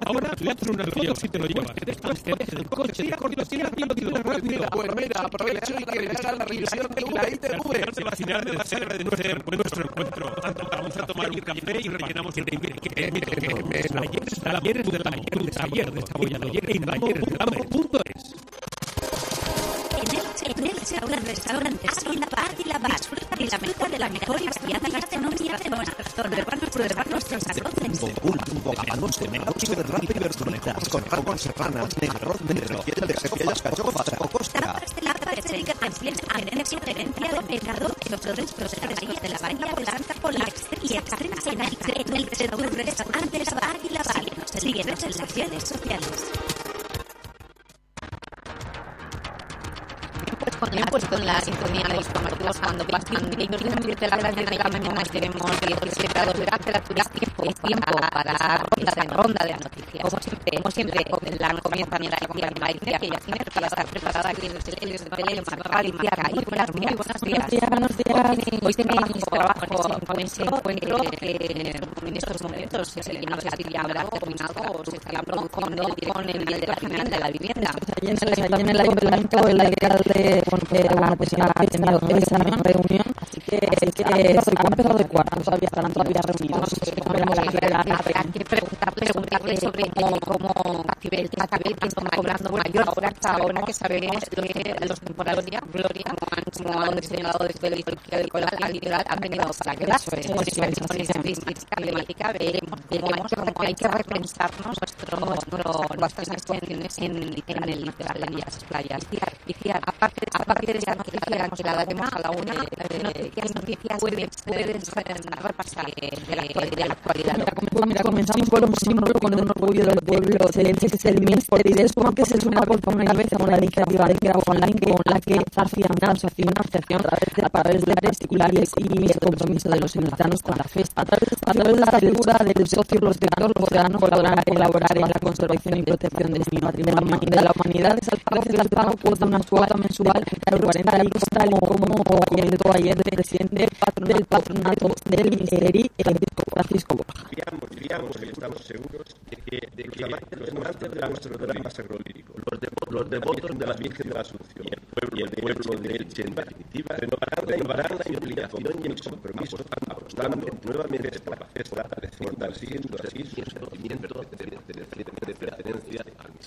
Ahora, haces una revisión si te lo llevas, que te dejes el coche, tira cortesía, rápido, rápido. Pues mira, aprovecho y que hagas la revisión de la ITV. Se va a final de la serie de nuestro encuentro. Vamos a tomar un café y rellenamos el que mire, que ayer está ayer de la ayer desarrollado ayer en ayer.es. el sector restaurantes Bar y la Bar. Síguenos en las redes sociales. Puesto en la sintonía de los cuando pasan de las 10 de la mañana y tenemos 17 grados de temperatura es tiempo para ronda de ronda de noticias. Como siempre, como siempre, la comienza la que ya tiene que estar preparada aquí en el estudio de Belén, Radio Marca. Y buenas días, buenos días. Buenos días. Hoy tenéis trabajo con ese encuentro que en estos momentos se no sé si ya habrá terminado o se está produciendo con el Día Internacional de la Vivienda. Allí en el ayuntamiento el alcalde, bueno, pues ha tenido esa reunión, así que que ha empezado de cuarto, todavía estarán todavía reunidos. Que preguntarle sobre cómo, Actibel, Actibel que está cobrando mayor ahora, que sabemos que los temporales Gloria, como han diseñado desde el litoral, litoral han venido quedarse. Con esa crisis climática veremos cómo hay que repensarnos nuestras actuaciones en, en el litoral, en las playas. Aparte, aparte de esta noticia que la a la una, noticias, noticias de la, de la actualidad. Comenzamos un símbolo con un orgullo del pueblo es el de que se suma por primera a una iniciativa de online con la que Zarcia una asociación a través de paredes de y el compromiso de los ciudadanos con la. A través, de la figura del los ciudadanos colaborar en la conservación y protección de la humanidad. Es al pago, es al pago cuota una cuota mensual de 40 euros, tal como comentó ayer el presidente del patronato del Ministerio, Francisco Borja. Confiamos y estamos seguros de que, de que los amantes de nuestro drama sagrolírico, los devotos, de la Virgen de la Asunción y el pueblo, de Elche en definitiva, renovarán, la implicación y el compromiso apostando nuevamente por la fiesta, fortaleciendo así su sentimiento de pertenencia al.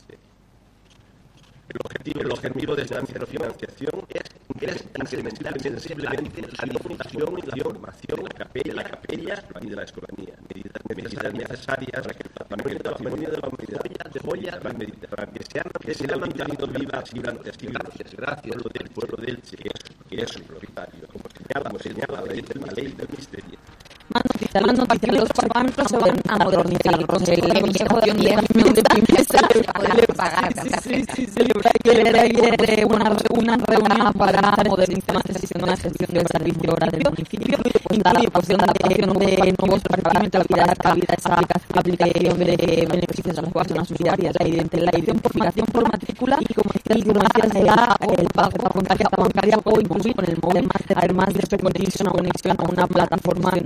El objetivo, el objetivo de esta financiación es, incrementar sensiblemente la difusión y la formación la capella, la capella y de la escolanía, medidas, necesarias para la humanidad de la que se han mantenido vivas durante siglos, gracias al pueblo del Che, que es, prioritario, como señala, la ley la misterio. Noticias, los parámetros se van a modernizar. El Consejo de de ayer una, reunión para modernizar de gestión del servicio del municipio, la aplicación de nuevos de calidad, esa aplicación de beneficios a las personas usuarias, la identificación por matrícula y como gracias a el pago bancaria, bancaria o incluso con el móvil, además de conexión a una plataforma de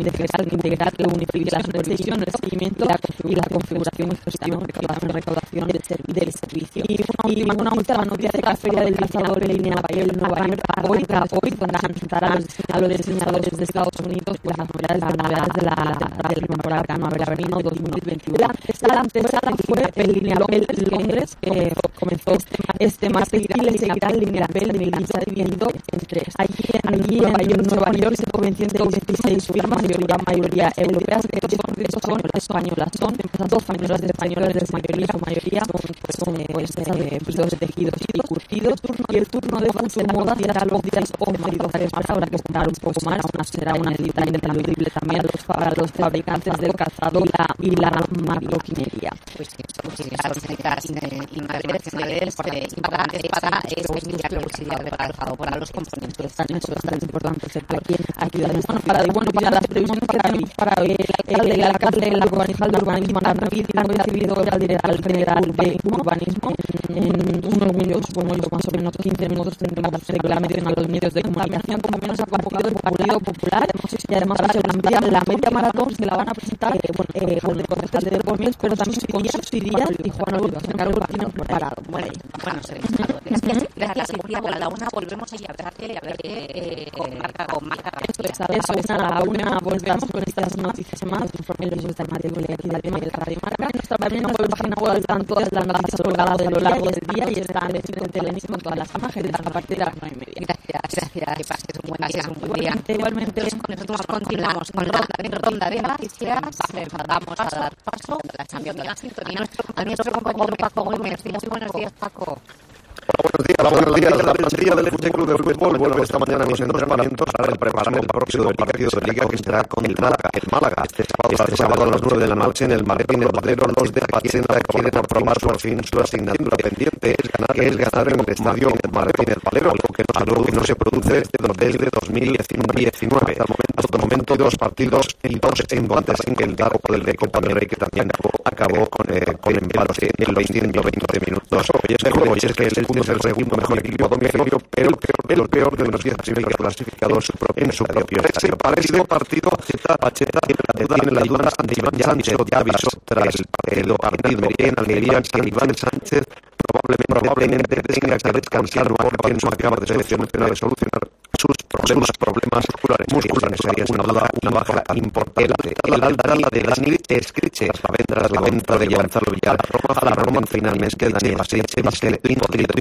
integrar la unificación de decisión, el seguimiento y la configuración y gestión recaudación, recaudación del, del servicio. Y una, y una última noticia de la Feria del Diseñador en línea el Nueva York hoy, hoy para a los, a los diseñadores de Estados Unidos pues, las novedades, las novedades de la, de la temporada verano 2021. La antesala fue en línea Londres, que comenzó este martes y le seguirá en línea en el está dividido en tres. Allí allí en Nueva York se convenció de 26 firmas, mayoría mayoría europeas, que son, españolas, son dos familias de españolas de mayoría, su mayoría son, pues, son pues, eh, pues, tejidos y curtidos, y el turno de Fuso Moda será los días 11 y 12 de marzo, habrá que esperar un poco más, aún será una ineludible también los, para los fabricantes del calzado y la, y la maquinaria. Pues son técnicas internacionales importantes para esa publicidad de calzado, para los componentes. Eso es tan importante, aquí, aquí, bueno, para, bueno, para las previsiones para, para el, el, el alcalde del urbanismo, de urbanismo han recibido al general general de urbanismo en unos minutos, como yo, más o menos 15 minutos tendremos reglamentación a los medios de comunicación, como menos ha convocado el popular popular, y además la media, la media maratón se la van a presentar eh, eh, con el concejal de Deportes, pero también con Díaz y Juan Olga, el tiene preparado. Bueno, bueno, gracias, gracias, a la una volvemos a hablarte, a ver con marca, con marca. Eso es, eso es, a la una volvemos con estas noticias más, informe de los informativos de aquí de del Radio Marca. Nuestra página web están todas las noticias colgadas a lo largo del día y están en televisimo todas las imágenes a partir de las nueve y media. Gracias, gracias, que pases un buen día, un buen día. Igualmente, nosotros continuamos con ronda, ronda de noticias, vamos a dar paso a la sintonía a nuestro compañero Paco Gómez. Muy buenos días, Paco. Buenos días, buenos días. La plantilla del Club de Fútbol vuelve esta mañana en los entrenamientos para preparar el próximo partido de Liga que será con el Málaga. El Málaga, este sábado, este sábado a las 9 de la noche en el Martín El Valero, los de Pachena quieren aprobar por fin su asignatura pendiente, es ganar, que es ganar en el estadio en el Martín El Valero, algo que no, algo que no se produce desde, desde 2019. Hasta el momento, hasta el momento dos partidos y dos empates en el Darbo del de Copa del Rey que también acabó con, eh, con empate en los 120 minutos. Y es, juego, y es que el Es el segundo mejor equipo a domicilio, pero el peor, peor de los 10 clasificados en su propio estadio. Para ese partido, Pacheta tiene la duda ante Iván Sánchez, que avisó tras el partido en Almería, que Iván Sánchez probablemente tenga que descansar porque no acaba de solucionar, de solucionar sus problemas, problemas musculares. musculares. Sería una, duda, una baja importante. El alta de Dani Escriche, la venta, la venta de Gonzalo Villar a la Roma finalmente Dani Escriche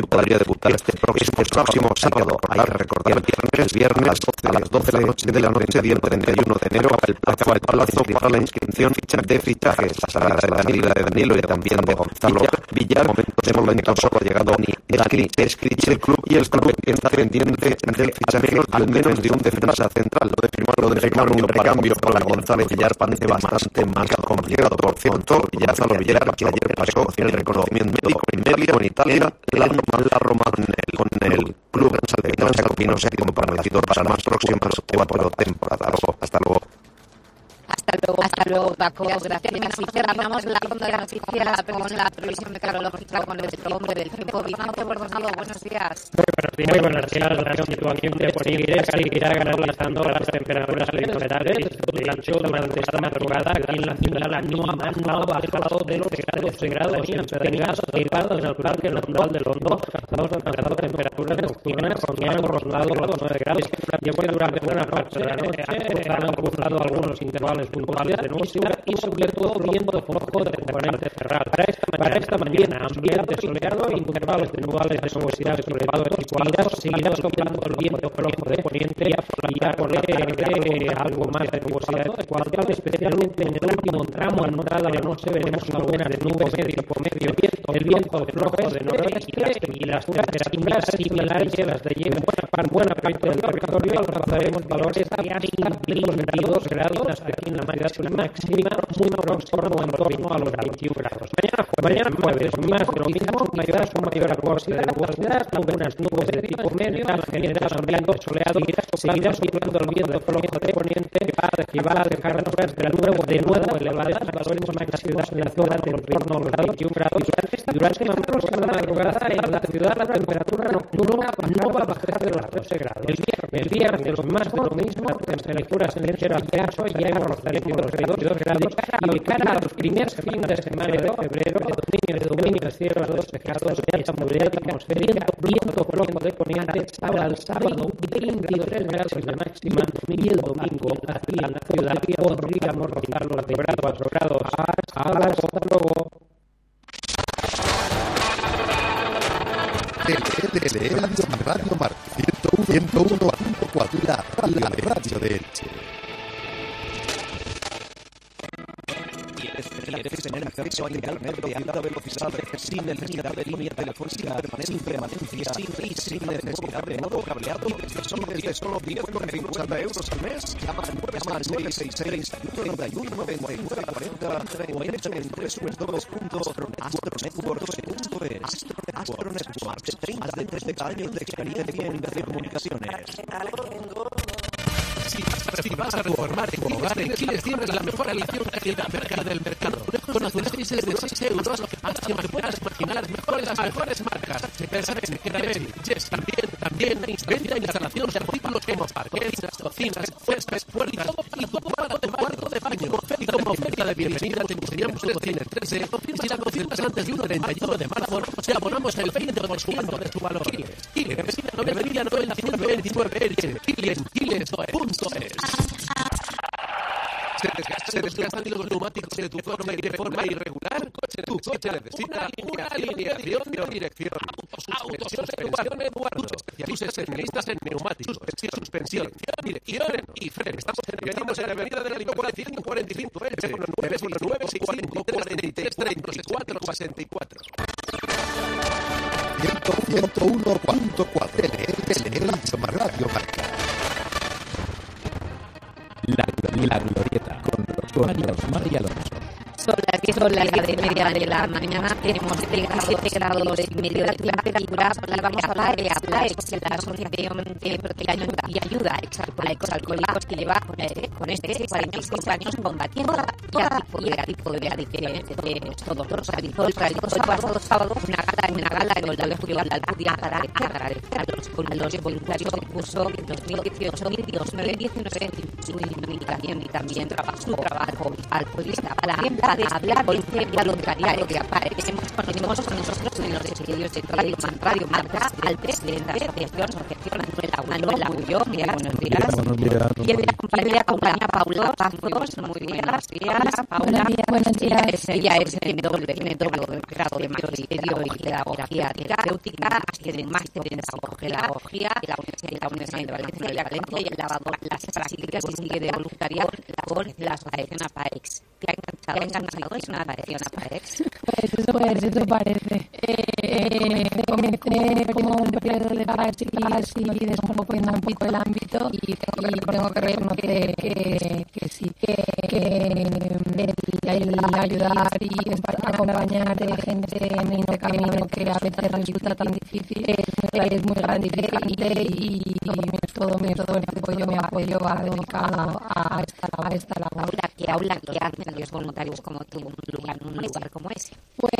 podría debutar este próximo, sábado. Hay que recordar el viernes a las 12 de la noche de la noche del 31 de enero el plazo para la inscripción de fichajes. Pasará de Danilo, de Danilo y también de Gonzalo Villar. Momentos, momentos solo ha llegado ni Dani Escriche el club y el club está pendiente del fichaje al menos de un defensa central. Lo de lo de firmar un recambio para Gonzalo Villar parece bastante más complicado. Por cierto, Gonzalo Villar, que ayer pasó el reconocimiento médico en en Italia, la Roma, la Roma con el, con el club salteño, que no se comprometido para las próximas cuatro temporadas. Hasta luego. Hasta luego, hasta luego, Paco. Gracias. Y terminamos la ronda de noticias con la previsión meteorológica con hombre del tiempo. Vicente Bordonado, buenos días. Muy buenos días. La situación de Ponigre seguirá garantizando las temperaturas durante, durante esta madrugada. Aquí en la ciudad no ha bajado de los 12 grados y en Pedregas, el natural natural del Hondo, estamos alcanzando temperaturas nocturnas han rondado los 9 grados. Durante buena parte de la noche algunos intervalos puntuales de noche y sobre todo viento flojo de componente cerrado. Para esta, para esta mañana, ambiente soleado, intervalos de nubes de nubosidad elevados y cualidad seguirá soplando el viento flojo de poniente y ya con algo más de nubosidad especialmente en el último tramo anotada la noche veremos algunas de nubes de tipo medio viento, el viento flojo de noroeste y las temperaturas similares a las de en buena, buena parte del territorio alcanzaremos valores de hasta 22 grados aquí en la máxima máxima muy a los 21 grados. Mañana, mañana jueves, más de lo mismo, mayor, mayor acorde de nubosidad, algunas nubes de tipo medio, en general ambiente soleado, seguirá soplando el viento que va a dejarnos de nuevo, de nuevo elevadas en la de en torno a los 21 grados. Durante la próxima madrugada en la ciudad la temperatura nocturna no va a bajar de los 12 grados. El viernes, más de lo mismo, temperaturas en el cielo alcanzo llegan a los 22 grados y de cara a los primeros fines de semana de febrero, de dominio, de dominio del cielo a 12 grados de alta movilidad atmosférica, viento flojo de poniente, hasta el sábado 23 grados de máxima y el domingo en la ciudad podríamos los 4 grados. Hasta luego. Radio Marca 101.4 la, la radio de Elche. ¿Quieres tener acceso a internet de alta velocidad sin necesidad de línea telefónica, sin permanencia sin, necesidad de modo cableado desde solo, desde solo 10,50 euros al mes? Llama al 966 91 99 40 o entra en www.astronetworks.es Astronetworks, más de 30 años de experiencia en telecomunicaciones. Si vas, si a reformar tu hogar la mejor elección calidad del mercado. Con de 6 euros, que puedas imaginar las mejores, marcas. Yes, también, también, venta e instalación de artículos como parquetas, y de cuarto de baño. Y como oferta de bienvenida te enseñamos el cine 3D y si la antes de un 31 de marzo, te abonamos el 20% de su valor. Quiles, Quiles, Avenida Noel 129 Elche, Quiles, ¿Se desgastan, ¿Se desgastan los neumáticos de tu coche de forma irregular? Tu coche necesita una alineación de dirección. Autosuspensión Eduardo. Especialistas en neumáticos, suspensión, dirección y freno. Estamos en Avenida de la Libertad 45 Elche. Teléfono 945 43 34 64. 101.4 Radio Marca. La, la glorieta con los María Alonso. Son las diez y media de la mañana, tenemos 17 grados y medio de temperatura, vamos a hablar. De la Asociación de Protección y Ayuda a Exalcohólicos que lleva con este 45 años combatiendo toda tipo de tipo de todos los adictos, todos los sábados, una gala, una gala en el Colegio de Alcudia para agradecer a los, voluntarios del curso 2018-2019 su implicación y también su trabajo altruista para hablar de este voluntariado de APAEX. Hemos conocimos con nosotros en los estudios de Radio, Radio Marca al presidente de la Asociación Manuel Agullo. Buenos días. Buenos días. Y el la compañía Paula Pazos. Muy buenos días, Paula. Buenos días. Ella es tiene doble, tiene doble grado de magisterio y pedagogía terapéutica, tiene máster en pedagogía de la Universidad de Valencia y la Valencia y el lavador las prácticas y sigue de voluntariado por la Asociación APAEX. ¿Te ha encantado? ¿Te ha encantado? ¿Es una APAEX? Pues eso, pues eso parece. Eh, comencé como un periodo de prácticas y desconociendo un poco el ámbito y tengo, y tengo que reconocer que, que sí, que, que el, el ayudar y acompañar de gente en este camino que a veces resulta tan difícil es, es muy gratificante y, y todo mi todo mi apoyo, mi apoyo a esta, a esta labor. Paula, ¿qué aula que hacen los voluntarios como tú un lugar, como ese? Pues,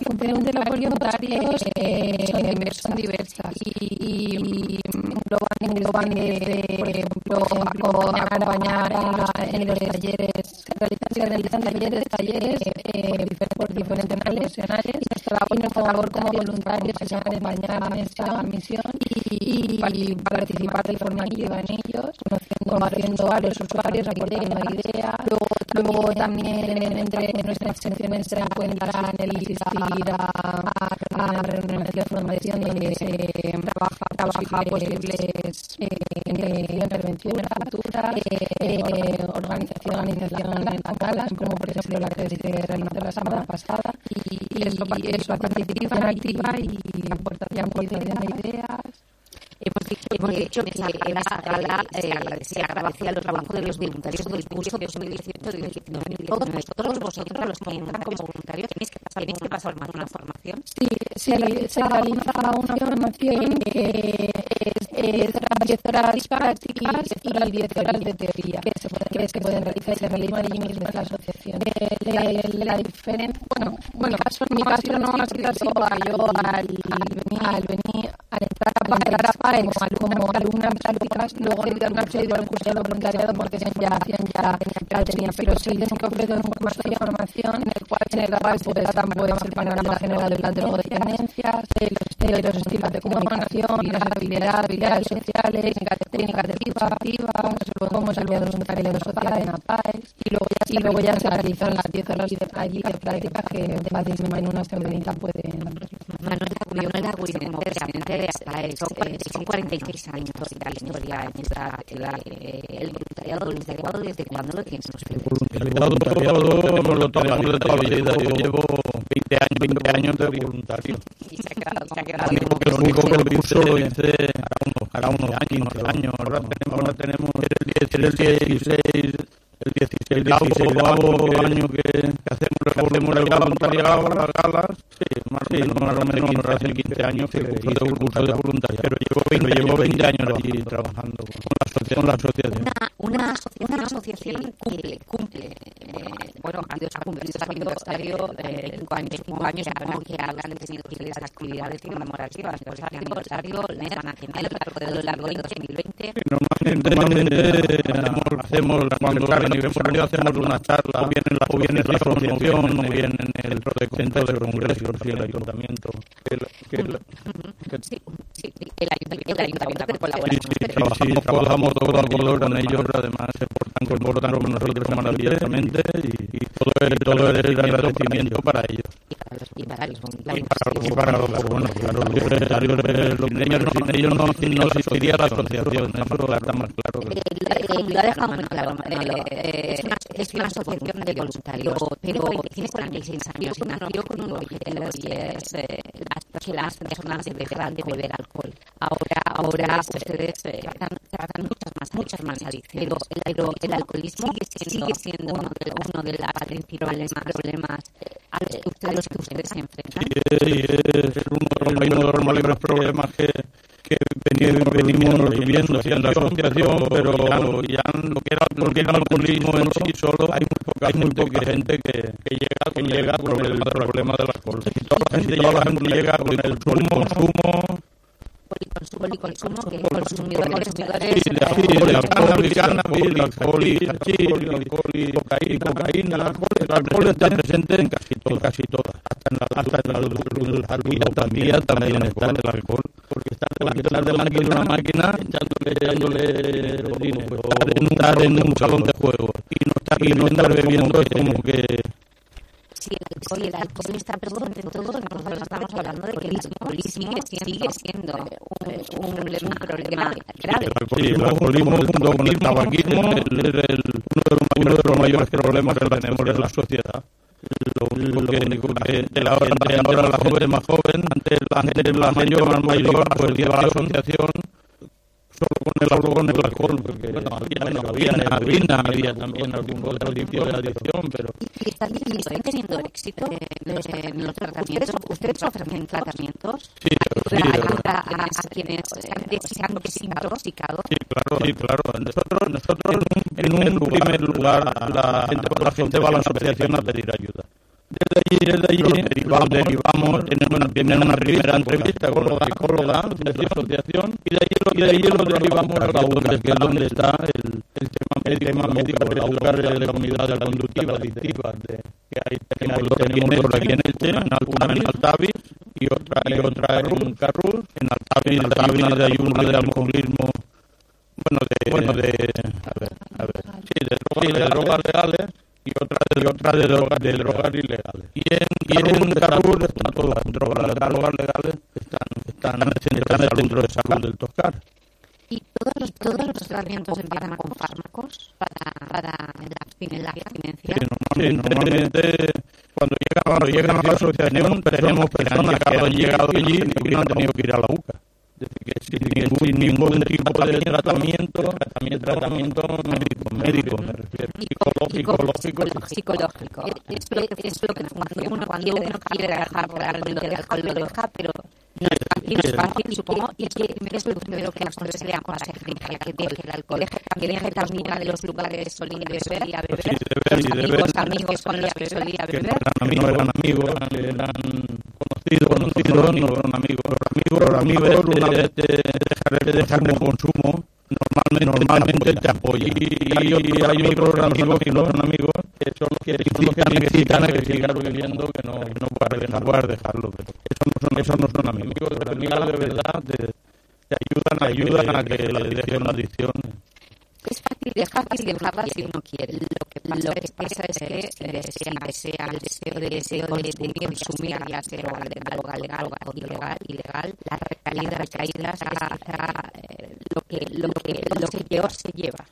función de voluntarios eh, son, diversas y, y por ejemplo, acompañar a, en los talleres, se realizan, se realizan talleres, talleres eh, por diferentes nacionales y nuestra labor, nuestra como voluntarios es acompañar a esa misión y, participar de forma activa en ellos, conociendo, conociendo a los usuarios, idea. Luego, luego también entre nuestras secciones se encuentran el asistir a, a, reuniones de formación donde se trabaja, trabaja posibles eh, intervenciones, captura, eh, organización, organización en como por ejemplo la que se realizó la semana pasada y, y eso, participación activa y aportación de ideas. Hemos dicho, hemos dicho que en gala eh, se de los voluntarios del curso 2018-2019. Nosotros, vosotros, los que entran tenéis que pasar, tenéis que pasar una formación. Sí, se, se realiza una formación que es, es 10 horas prácticas y 10 horas de teoría que se pueden, que se realizar, se realizan allí mismo en la asociación. La, diferencia, bueno, bueno, en mi caso no ha sido yo al, venir, al entrar a, a como alumna prácticas, luego no he ido al curso de voluntariado porque ya, ya, ya tenía, pero sí tengo que ofrecer un curso de formación en el cual, en el se tratan pues, el panorama general de las drogodependencias, de los, de los estilos de comunicación, las habilidades, sociales, técnicas, de activas, cómo se olvida un carril social en APAEX, y luego ya, y luego ya se realizan las 10 horas de práctica que fácilmente en una semanita pueden... Manuel Agüí, como presidente de APAEX, son 46 años de historia en esta, el voluntariado, voluntariado, ¿desde cuándo lo tienes usted? Voluntariado, voluntariado, lo tenemos de toda la vida. Yo llevo 20 años, 20 años de voluntario. Y se ha quedado, se ha quedado. Lo único que lo hice, lo hice hará unos años, años. Ahora tenemos, ahora tenemos el 16 el 16 de año que, que hacemos, el voluntariado, las galas, sí, más, o menos hace 15 años que un curso de voluntariado, pero llevo 20, llevo 20 años aquí trabajando con la asociación. Con la asociación. Una, una, una asociación cumple, cumple, eh, bueno, ha cumplido de 5 años, 5 años, que habrán tenido ustedes actividades conmemorativas, pues aniversario, mes nacional, a lo largo del 2020. Normalmente, normalmente hacemos, cuando nivel hacemos una charla, o bien en la, o bien en la asociación, o bien en el centro de congresos y el ayuntamiento. Que el, que el, que sí, sí, el ayuntamiento, el que colabora sí, sí, sí, trabajamos, trabajamos todo de acuerdo con ellos, además se portan, se portan con nosotros maravillosamente y, y todo es, todo el agradecimiento para ellos. y para los. Y para los bueno, claro, los voluntarios, eh, los niños no, ellos no, no existiría la asociación, eso más claro. Eh, eh, lo ha dejado muy claro. Eh, es, una, es una asociación de voluntarios, pero tiene 46 años y nació con un objetivo y es eh, que las personas dejan de beber alcohol. Ahora, ahora ustedes eh, tratan, tratan muchas más, muchas más adicciones, pero el, el alcoholismo sigue siendo, sigue siendo uno, de, uno de los principales problemas a los que ustedes, a los que ustedes se enfrentan. Sí, es uno de los mayores problemas que que venimos viviendo en la asociación, pero ya era, lo que era el alcoholismo en sí solo, hay muy poca, hay muy poca gente que, que llega, que llega con el problema del alcohol. Y toda la gente, toda la gente llega con el consumo, que de alcohol y alcohol y cocaína, el alcohol, está presente en casi todo, casi todas, hasta en la, la, también está el alcohol, porque está detrás de la máquina una máquina echándole, en un salón de juego y no estar bebiendo es como que si el alcohol, el alcohol está presente en todo, nosotros estamos hablando de que el alcoholismo sigue siendo un, un, un problema grave. El alcoholismo, junto con el tabaquismo, el, uno, de los, mayores problemas que tenemos en la sociedad. Lo, lo que, de la, de ahora la joven más joven, antes, la mayor más mayor, pues lleva la asociación solo con el alcohol, porque bueno, había, bueno, había neblina, había también algún otro tipo de adicción, pero... ¿Y están, están teniendo éxito en los tratamientos? ¿Ustedes ofrecen tratamientos? Sí, sí, a, quienes se han desintoxicado? Sí, claro, sí, claro. Nosotros, nosotros en un, en un primer lugar, la gente, la gente va a la asociación a pedir ayuda. Desde allí, desde allí derivamos, derivamos tenemos, tenemos una primera entrevista con la psicóloga de la asociación y de ahí, lo, de ahí lo derivamos a la que es donde está el, el tema médico, tema médico de educar de la unidad conductiva adictiva de, que hay, tenemos, tenemos aquí en Elche, en una en Altavi y otra, y otra en Carrus, en Altavi, en Altavi hay una de alcoholismo bueno, de, bueno, de, a ver, a ver, sí, de de drogas legales y otra de, otra de, drogas, de drogas ilegales. Y en, y en Carrur están todas las drogas, las drogas legales están, están, en el centro de salud del Toscar. ¿Y todos los, todos los tratamientos empiezan con fármacos para, para la abstinencia? Sí, normalmente, normalmente cuando llegan, cuando llegan a la asociación tenemos personas que han llegado allí y no han tenido que ir a la UCA. Que sin, ningún tipo de tratamiento, tratamiento, tratamiento médico, médico me refiero, psicológico, psicológico. Es lo que, cuando uno, quiere dejar realmente el alcohol lo deja, pero no es fácil, es fácil, supongo, y es que es lo primero que nosotros le damos a la gente que deje el alcohol, que deje también de los lugares solía beber y a beber, los amigos, amigos con los que solía beber. No eran amigos, eran conocidos, conocidos, no eran amigos, amigos, amigos, de, de, dejar, de dejar el consumo, normalmente, normalmente te apoyan. Y hay, hay otros amigos que no son amigos, que son los que, son los que necesitan que sigas bebiendo, que no, no, puedes, no puedes dejarlo. Eso no son, eso no son amigos, de verdad, de verdad, te, te ayudan, ayudan a que le dejen una adicción. Es fácil, dejarla si uno quiere. Lo que pasa, lo que pasa es que sea, sea el deseo de, deseo de, consumir, ya sea droga legal o ilegal, ilegal, la recaída, recaídas, eh, lo que, lo que, lo que peor se lleva.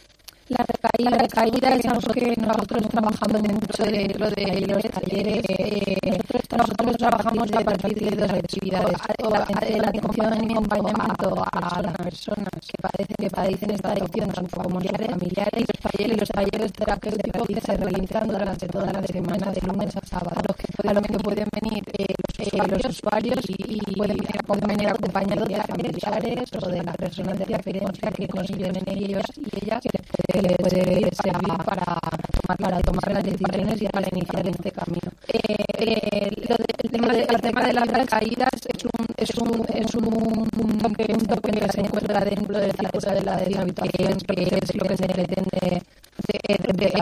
La recaída, la recaída es algo que nosotros trabajamos dentro de los talleres. Eh, nosotros trabajamos a partir de dos actividades. La atención y acompañamiento a las personas que padecen, que padecen esta adicción, tanto familiares, familiares, los talleres, los talleres terapéuticos que se realizan durante todas las semanas, de lunes a sábado, los que a los que pueden venir eh, los, eh, los usuarios y, y pueden, venir acompañados de familiares o de las personas de referencia que consiguen en ellos y ellas que les les puede servir para tomar, para tomar las decisiones y para iniciar este camino. Eh, eh, lo de, el, tema de, el tema de las recaídas es un, es un, es un, un punto que se encuentra dentro del circuito de la deshabituación, que es lo que se pretende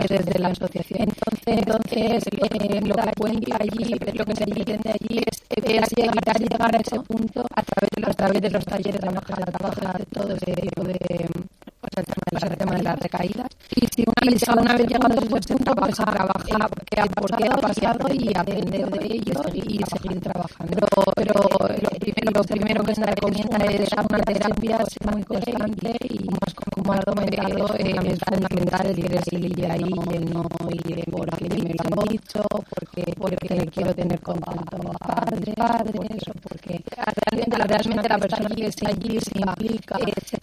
desde la asociación. Entonces, entonces lo que cuenta allí, lo que se pretende allí es, es llegar a ese punto a través de los, a través de los talleres de la de todo ese tipo de pues el tema de las, el tema de las recaídas y si vez, una vez llegado a ese punto, pues a trabajar, qué ha, por qué ha pasado y aprender de ello y seguir trabajando. Pero, pero lo, primero, lo primero que se recomienda es una terapia muy constante y más como ha comentado, es fundamental el ir ahí y el no ir por aquí me lo han dicho, porque, porque quiero tener contacto con padres, padres, o porque realmente, la persona que está allí se implica, se,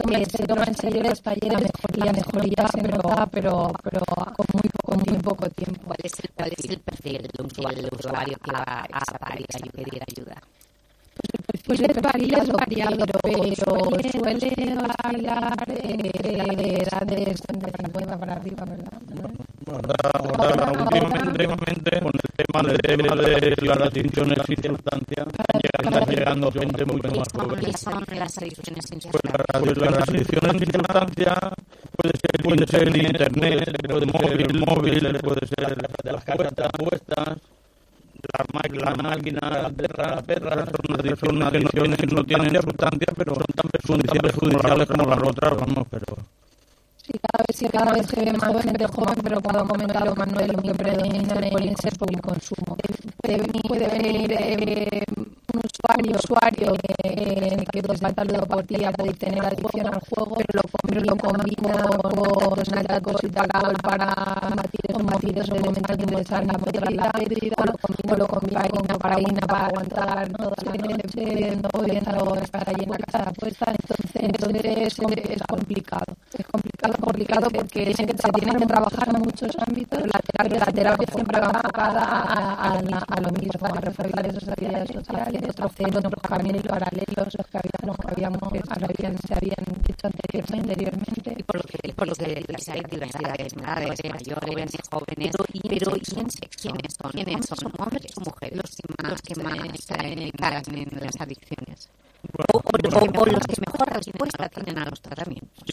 toma, en serio los talleres, mejoría, mejoría se nota, pero, pero con muy poco, muy poco tiempo. ¿Cuál es el, cuál es el perfil del usuario, usuario que va a parir y pedir ayuda? Pues el perfil es variado, pero suele bailar de edades de 50 para arriba, ¿verdad? Últimamente, con el tema, de las adicciones y circunstancias, están llegando gente mucho más joven. ¿Cuáles son las adicciones sin Pues las, adicciones sin circunstancias puede ser, puede ser en internet, puede móvil, móvil, puede ser de las cartas puestas, las, ma- las máquinas, las perras, las adicciones que no tienen sustancia, pero son tan perjudiciales como las otras, vamos, pero... Sí, cada vez, sí, cada vez se ve más gente joven, pero como comentado Manuel, lo que predomina puede ser por el consumo. Puede venir, puede eh, un usuario, usuario que, que pues, va saludo por ti a poder tener adicción al juego, pero lo, combina con alcohol y alcohol para combatir, combatir esos elementos que muestran la motilidad, o lo combina, con cocaína para aguantar, ¿no? bebiendo, bebiendo, estar ahí en la casa puesta, entonces, entonces es, es complicado. Es complicado complicado porque se tienen que trabajar en muchos ámbitos. La terapia, siempre va a, a, a lo mismo, a resolver esas actividades sociales, hacer otros caminos los que habíamos, que habíamos, que habían, se habían dicho anteriormente. Y por lo que, por lo que hay diversidad de edades, mayores, jóvenes, pero ¿quiénes, quiénes son? ¿Quiénes son? ¿Hombres o mujeres los que más, los que en las adicciones? O, o, o, o los que mejor respuesta tienen a los tratamientos.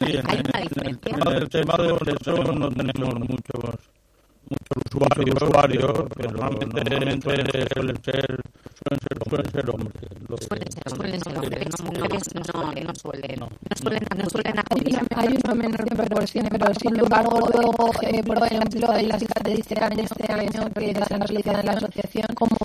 Hay, hay una diferencia. En el tema de eso no tenemos muchos muchos usuarios, usuarios que normalmente suelen ser suelen ser, suelen ser hombres. Los Suelen ser hombres, no, mujeres no, no suelen, no suelen, no suelen Hay una, hay una menor proporción, pero sin embargo, luego, eh, por ejemplo, hay las características de este año que se han realizado en la asociación como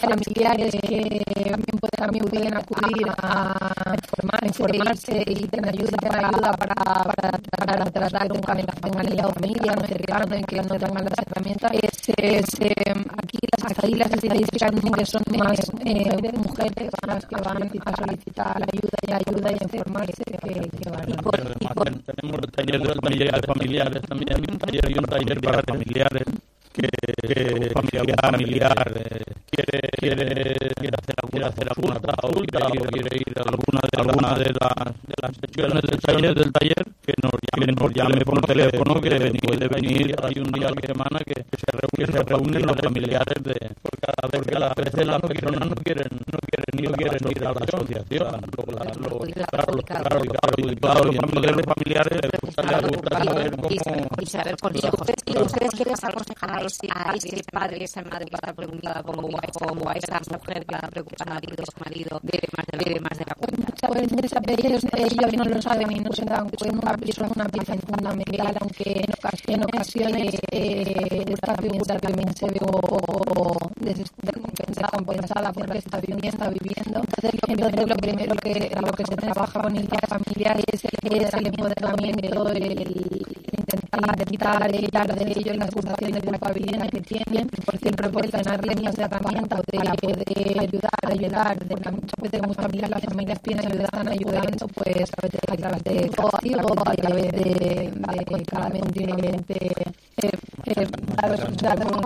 familiares que también pueden, también pueden acudir a informar, informarse y tener ayuda, tener ayuda para, para, para tratar un cambio en la familia, no en que no tengan las herramientas. Es, es, eh, aquí las, aquí las estadísticas dicen que son más eh, mujeres las que van a solicitar ayuda y ayuda y informarse que, que van. Y además tenemos talleres de talleres familiares también, un taller y un taller para familiares que, que familiar, eh, quiere, quiere, hacer alguna, hacer alguna consulta o quiere ir a alguna de, alguna de, las, de las sesiones del taller, del taller que nos llame, nos llame por teléfono que puede venir hay un día a la semana que, se reúnen, se reúnen los familiares de por cada vez que las no quieren no quieren ni quieren ir a la asociación claro, lo, claro, a los familiares y saber por qué ustedes, a ese, padre, esa madre que está preocupada como como a esa mujer que está preocupada de su marido debe más de debe más de la cuenta. Muchas veces ellos, no lo saben y no se dan cuenta que son una pieza fundamental, aunque en ocasiones, en ocasiones eh, esta figura también se ve un poco descompensada porque está viviendo, viviendo. Entonces, entonces lo primero que, lo que se trabaja con el familiar es el, es el el, el intentar quitar, quitar de ellos las frustraciones de culpabilidad que tienen, por siempre proporcionarles las herramientas de, de ayudar, ayudar, de muchas veces como familias, las familias piden ayuda, están ayudando, pues a veces a través de coactivos, a través de, de continuamente eh, eh, daros, daros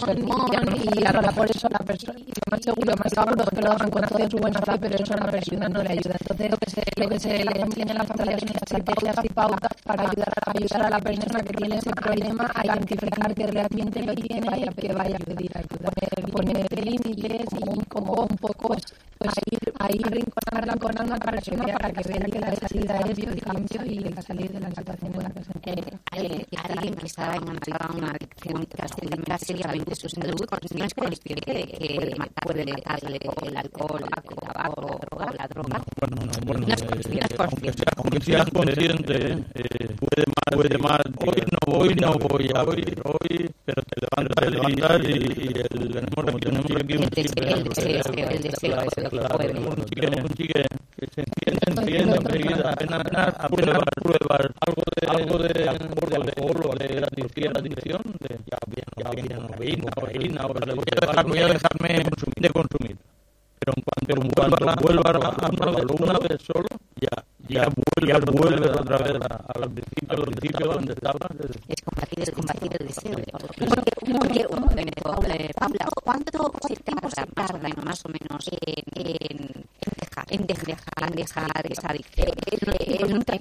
y ahora por eso la persona, y más seguro, más seguro, hagan con toda su buena fe, pero eso a la persona no le ayuda. Entonces lo que se, lo que se le enseña a las familias son estrategias y pautas para ayudar, ayudar a la persona que tiene ese problema a identificar que realmente lo tiene y a que vaya a pedir ayuda. Poner límites y como un poco pues, pues a ir, a ir persona para que vea que la salida es el cambio y que salir de la situación en la que se encuentra. Hay alguien que está enganchado a una adicción seriamente su salud, no es consciente de que puede matarle el alcohol, el tabaco, la droga. Bueno, no, bueno, No es eh, consciente, es aunque consciente. sea, aunque seas consciente, eh, puede más, puede más, hoy no voy, no voy a hoy, hoy, pero te levantas, te levantas y, y el, tenemos, tenemos aquí un El chique, deseo, el deseo, el deseo claro, claro, un chique, un chique que se enciende, enciende enseguida, apenas, apenas apruebas, pruebas algo de, algo de, de alcohol o de la adicción, la adicción, de, ya bien, ya bien, voy a dejar, voy a dejarme de consumir. Pero en cuanto, cuanto vuelva a una vez solo, ya, ya vuelve, otra vez a- al principio, al principio donde. Es combatir, el deseo. Un momento, eh, Paula, ¿cuánto más o menos en, en, en dejar, en dejar, en dejar esa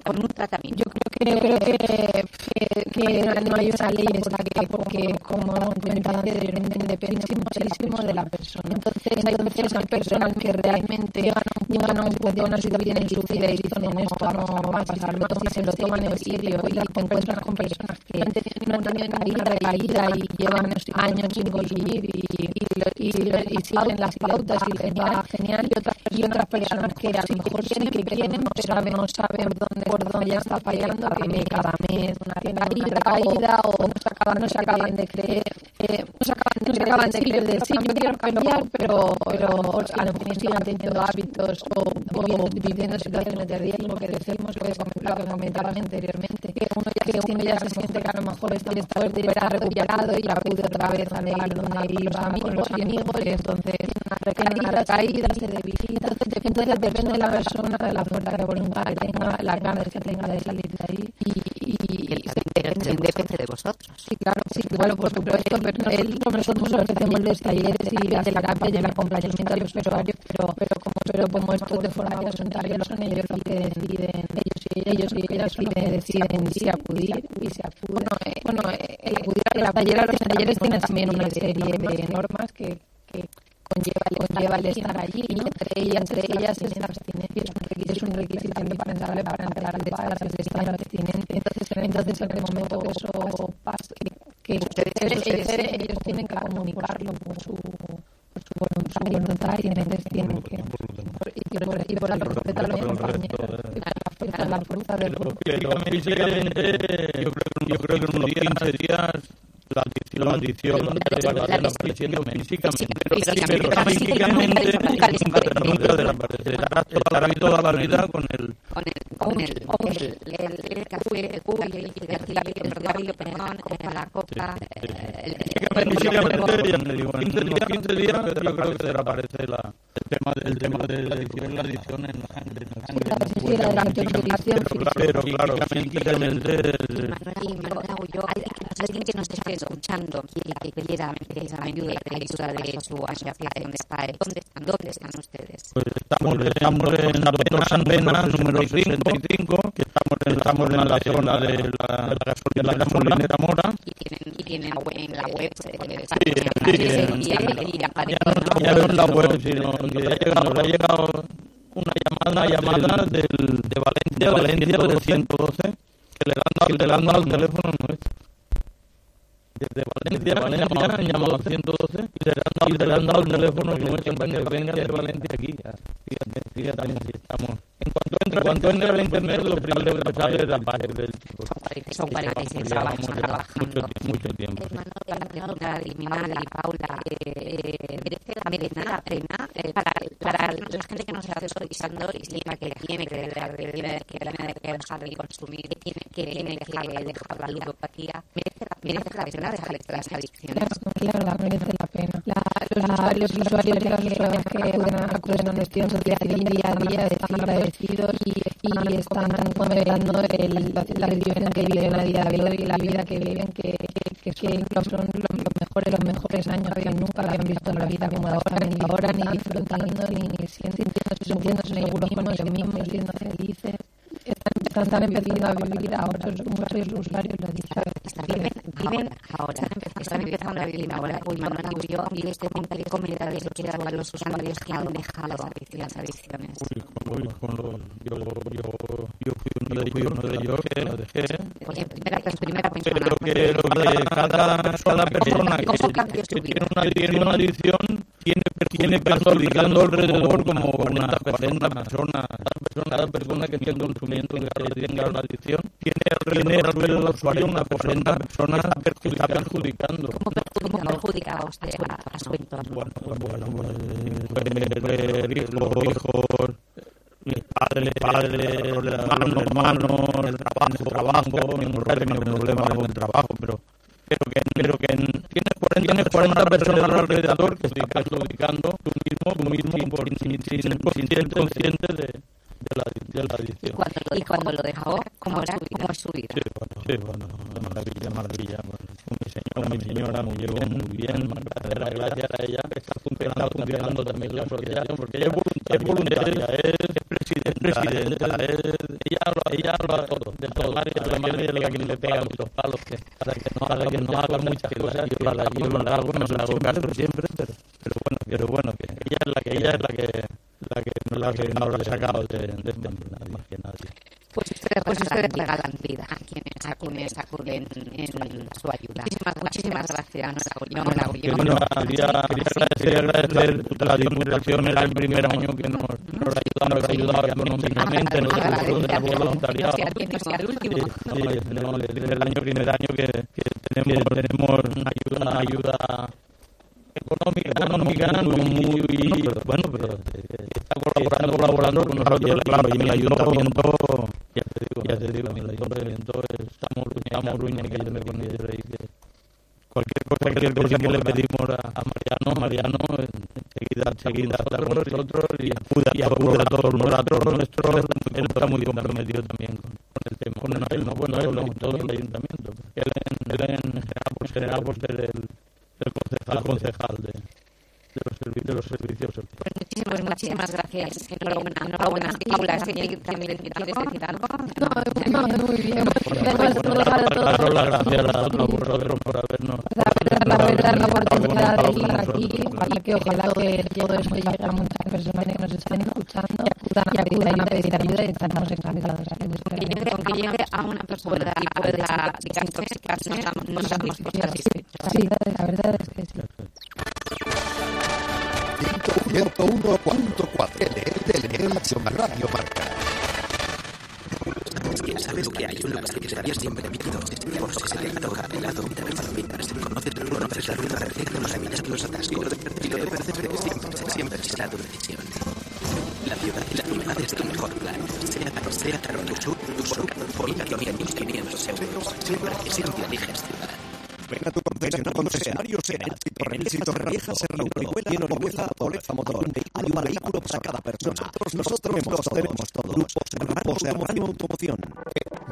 con un tratamiento. Yo creo que, que, no hay una ley porque como comentaba anteriormente, depende de la persona. Entonces, hay hay personas que realmente llegan a una situación en su vida y dicen esto no va a pasar, se en serio y te encuentras con personas no ninguna recaída y años y, las pautas y genial, y otras personas que a lo mejor sí que quieren, pero saben, no saben dónde, por dónde ya está fallando, que me- cada mes una recaída, recaída o no se acaban, no se acaban de creer, eh, no se acaban, no se acaban de creer sí, yo quiero cambiar, pero, pero a lo mejor siguen teniendo hábitos o, o viviendo situaciones de riesgo que decimos, lo que comentabas anteriormente, que uno ya, que uno ya se siente que a lo mejor está está recuperado y acude otra vez a leer donde hay los amigos, los amigos, y entonces una recaída, recaída, se debilita, entonces entonces depende de la persona, de la fuerza de voluntad que tenga, las ganas que tenga de salir de ahí y, y, y Pero depende de vosotros. Sí, claro, sí, claro, por supuesto, pero él, nosotros ofrecemos los talleres y la terapia y el acompañamiento a los usuarios, pero, pero como, pero como esto de forma voluntaria son ellos los que deciden, ellos y ellos y ellas los que deciden si acudir y si acudir. Bueno, eh, bueno eh, el acudir a los talleres, los talleres tienen también una serie de normas que, que conlleva, conlleva el estar allí y entre ellas, entre ellas es la abstinencia, es un requisito, indispensable para entrar de clases de estar abstinente. Entonces, entonces en el momento eso pasa, que, sucede, ellos tienen que comunicarlo por su, su voluntad, y tienen que y por, el respeto a la del yo creo que en unos 15 días la adicción, la a desapareciendo físicamente, pero físicamente nunca desaparecerá toda, toda la vida con el con el, con el, con el, el, el café, el cubo, el cigarrillo, el cigarrillo, perdón, eh, la copa, eh, el, Físicamente, ya te digo, en unos 15 días yo creo que desaparece la, el tema del tema de la adicción, la adicción en la sangre, en Pero claro, físicamente Alguien que nos esté escuchando que quiera de su asociación de SPAE, ¿dónde están, dónde están ustedes? Pues estamos, estamos en la Apenas número 65, que estamos, estamos en la zona de la, de la Mora. Y tienen, y tienen en la web, eh. Ya no en la web, sino que ha llegado, ha llegado una llamada, llamada del, de Valencia, Valencia del 112, que le que dado el teléfono nuestro. Desde Valencia, Valencia han llamado al 112 y le han dado, y le han dado el teléfono que venga de Valencia aquí. Fíjate, fíjate, así estamos. En cuanto entra, cuando entra en internet, lo primero que sale es la página del tipo. Son 46 Llevamos trabajos ya trabajando. mucho, mucho tiempo. La pregunta de mi madre y Paula, eh, ¿merece la pena eh, para, para la gente que nos está escuchando y tiene que dejar de beber, que tiene que dejar de consumir, que tiene que, dejar la ludopatía? ¿Merece la, merece la pena dejar las adicciones? La pena. La, los, usuarios, los usuarios y las usuarias que acuden a, acuden a nuestra sociedad día a día están agradecidos y, y están considerando el, la, la situación que viven a día de hoy la vida que viven, que, que, que son los, los mejores los mejores años que nunca habían visto en la vida como ahora, ni ahora, ni disfrutando, ni, ni sintiéndose seguros con ellos mismos, siendo felices. Están, están empezando a vivir ahora, muchos usuarios lo dicen. Viven, viven ahora, están empezando a vivir ahora. Uy, Manuel, y y este comentarios que a los usuarios que han dejado las adicciones. Los, yo, fui uno de ellos, de que lo dejé. Pues primera. Pero que, lo que cada, persona que, tiene una adicción tiene, tiene consolidando alrededor como unas 40 personas. Cada persona, que tiene consumiendo que tenga una adicción tiene alrededor del usuario unas 40 personas está perjudicando. ¿Cómo perjudica a usted a, a su entorno? Bueno, bueno, pues, los hijos, mis padres, padres, hermanos, hermanos, el trabajo, trabajo, mi mujer tiene problemas con el trabajo, pero pero que, pero que tienes 40, tienes 40 personas alrededor que están perjudicando tú mismo, tú mismo por, sin, consciente de, la, de la adicción. Y cuando lo dejó, ¿cómo era cómo es su vida? Sí, bueno, sí, bueno, maravilla, maravilla. Bueno, mi señora, mi señora muy bien, muy bien, gracias, gracias a ella que está funcionando, funcionando también la asociación, porque ella es voluntaria, es, presidenta, presidenta, es, ella lo, ella lo todo, de todo, la madre es la que le pega muchos palos, que para que no haga, que no haga muchas cosas, yo la yo lo hago, no se la hago caso siempre, pero, pero bueno, pero bueno, que ella es la que, ella es la que, la que, la que nos la ha sacado de, más que nadie. Pues ustedes, pues ustedes regalan vida a quienes, a quienes acuden en su ayuda. Muchísimas, muchísimas gracias. Enhorabuena. Bueno, quería, quería agradecer, agradecer la Diputación, era el primer año que nos, nos nos económicamente, nos ayudó de voluntariado. Sí, sí, no, desde el año, primer año que, que tenemos, tenemos una ayuda, una ayuda económica, económica muy, bueno, pero está colaborando, colaborando con nosotros, claro, y mi ayuntamiento, ya te digo, ya te digo, mi ayuntamiento estamos estamos de ahí que cualquier cosa, cualquier cosa que le pedimos a, Mariano, Mariano, enseguida, enseguida está con nosotros y acuda, y a todos nosotros, nuestro, él está muy comprometido también con, con el tema, con él, no, bueno, él, no, todo el ayuntamiento, él en, él en general, pues, general, por ser el el concejal, concejal de, de, los, servi de los servicios. Pues muchísimas, muchísimas gracias. Enhorabuena, enhorabuena. Paula, ¿quieres decir algo? No, no, muy bien. Daros las gracias a vosotros por habernos dar la oportunidad de estar aquí para que ojalá que todo esto llegue a muchas personas que nos estén escuchando y acudan a pedir ayuda y estamos encantados. Porque llegue a una persona y pueda desintoxicarse, nos damos por satisfechos. Sí, la verdad es que sí. 101.4 LL Radio Marca. ¿Quién sabe lo que hay? Una pastelería siempre emitido. Por si se te antoja helado, palomitas. Conoces, conoces la ruta perfecta, los amigos, los atascos. Y lo de perder siempre, siempre será tu decisión. La ciudad, la ciudad es tu mejor plan. Sea, sea Tarot Sur, por 14.500 euros. Siempre, siempre eliges ciudad. Ven a tu concesionario concesionario Seat y Torrent y Torrevieja Serrano Orihuela en Orihuela Oleza Motor. Hay un vehículo para cada persona. Nosotros, nosotros tenemos todo. Grupos Grupos de Automoción.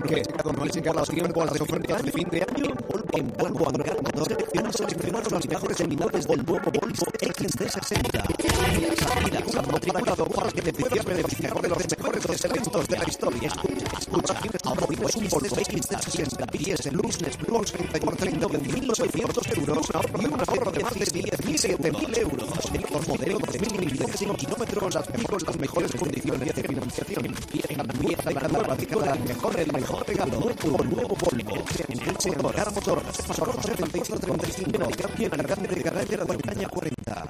Que no les llega los tiempos a las ofertas de fin de año. En Volvo Hangar Motor han seleccionado las mejores unidades del nuevo Volvo XC60. Salidas matriculado bajas de beneficiarme de los mejores de mejores eventos de la historia. Escucha, ahora vives un Volvo XC60 y es el Luxness Plus 30 por 30 de 1.900 euros y un ahorro de más de 10.000 7.000 euros. Por modelo de 1.000 kilómetros, adquirimos las mejores condiciones de financiación. Empieza la nueva década, el mejor, el mejor regalo. Un nuevo Volvo. En Elche, Morar Motor. Solo 7835. Y en Arcante de Carretera de Caña 40.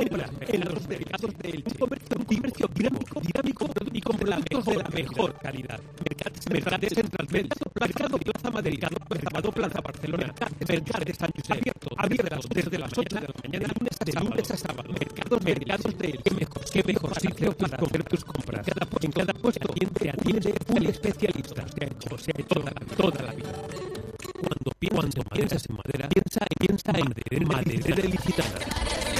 Compras en los mercados de Elche. Un comercio, un comercio dinámico, dinámico y con productos de la mejor calidad. Mercados, Mercados Central, Mercado, Plaza Madrid, Mercado Plaza Barcelona, Mercado de San José, abierto, abierto desde las 8 de la mañana, lunes a lunes a sábado. Mercados, Mercados de Elche. Mejor, qué mejor sitio para hacer tus compras. Cada, en cada puesto te atiende un especialista. Se ha hecho, se ha hecho toda la, toda la vida. Cuando, piensas en madera, piensa, piensa en madera ilicitana.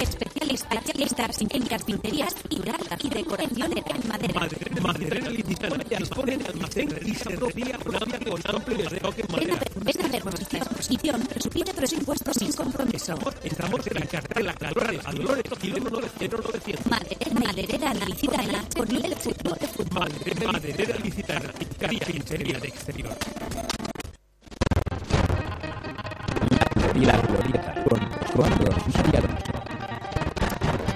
Especialistas en carpinterías, figuras y decoración de madera. Madera licitana dispone de almacén y propia con amplio estoque en madera. Esta exposición supone tres impuestos sin compromiso. Estamos en la carrera La Calora de Dolores, kilómetro 900. Maderera licitana por nivel fútbol. Maderera licitana, carpintería de exterior. Y la glorieta con Osvaldo.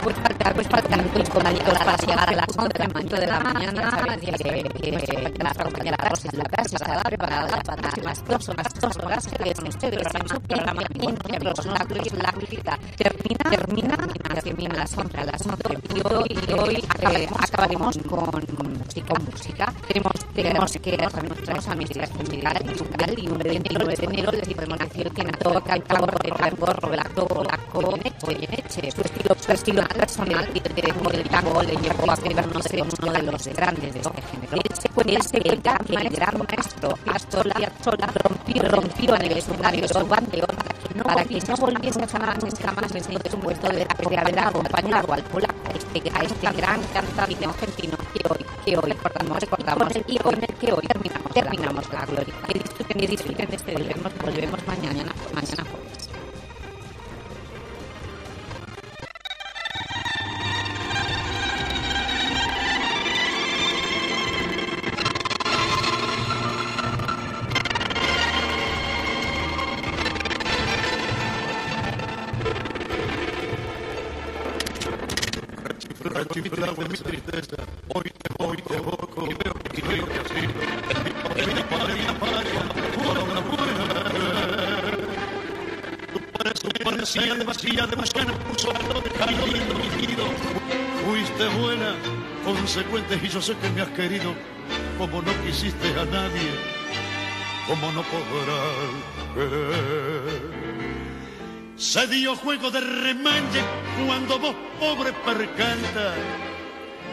Pues falta pues cinco minutos para llegar a las 11 en momento de la mañana. Sabes que, que, nuestra compañera Rosy Lucas está preparada para las horas, dos horas que con ustedes en su programa Ejemplos, la la crítica termina, termina, termina las 11 a las 11 y hoy, y hoy acabaremos con música, música. Tenemos, tenemos que nuestras amigas musical, musical y 9 de enero, 9 de enero les dimos una canción que toca el tambor de tambor, la la Goyeneche, su estilo, su estilo personal y de del tango le llevó a ser uno de los grandes de este género. Él se cuenta que el gran, el maestro Astor Piazzolla rompió, rompió en el escenario su bandeón para que no volviese jamás nunca más en su puesto de, haber acompañado al polaco este, a este gran cantante argentino que hoy, que hoy recordamos, recordamos y con el que hoy terminamos, terminamos la gloria. Que disfruten, que disfruten este volvemos, volvemos mañana, mañana puso dirigido. Fuiste buena, consecuente y yo sé que me has querido como no quisiste a nadie, como no podrás. Se dio juego de remanche cuando vos, pobre percanta,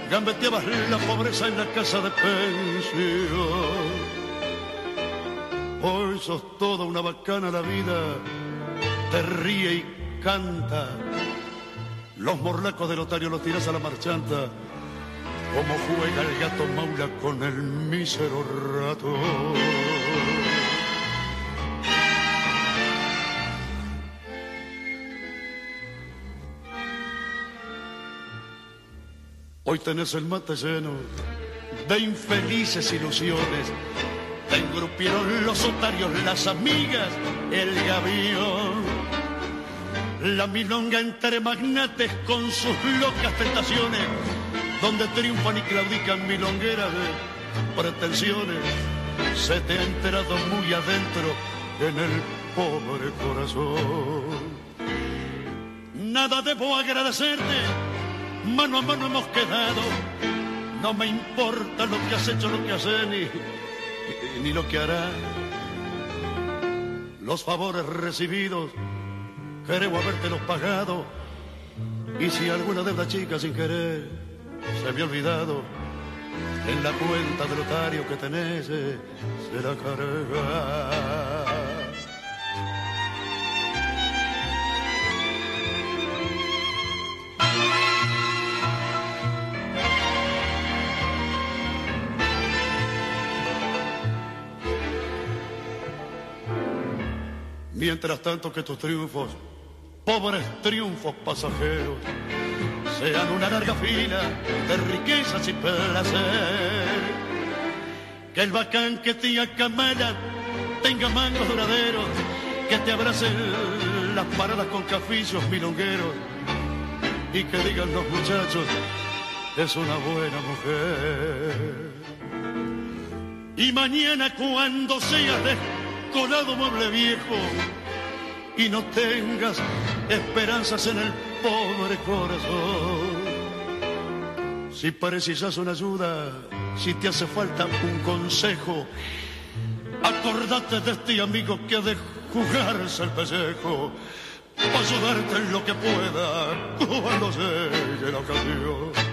gambeteabas la pobreza en la casa de pensión. Hoy sos toda una bacana la vida, te ríe y canta. Los morlacos del otario los tiras a la marchanta, como juega el gato maula con el mísero rato. Hoy tenés el mate lleno de infelices ilusiones. Te engrupieron los otarios, las amigas, el gavión. La milonga entre magnates con sus locas tentaciones, donde triunfan y claudican milongueras de pretensiones. Se te ha enterado muy adentro en el pobre corazón. Nada debo agradecerte mano a mano hemos quedado. No me importa lo que has hecho, lo que hecho, ni, ni lo que harás. Los favores recibidos, queremos habértelos pagado. Y si alguna deuda chica sin querer se me olvidado, en la cuenta del otario que tenés eh, se la carga. Mientras tanto que tus triunfos, pobres triunfos pasajeros, sean una larga fila de riquezas y placer. Que el bacán que te acamala tenga mangos duraderos, que te abracen las paradas con cafillos milongueros y que digan los muchachos, es una buena mujer. Y mañana cuando seas de colado mueble viejo y no tengas esperanzas en el pobre corazón. Si precisas una ayuda, si te hace falta un consejo, acordate de este amigo que ha de jugarse el pellejo, para ayudarte en lo que pueda cuando llegue la ocasión.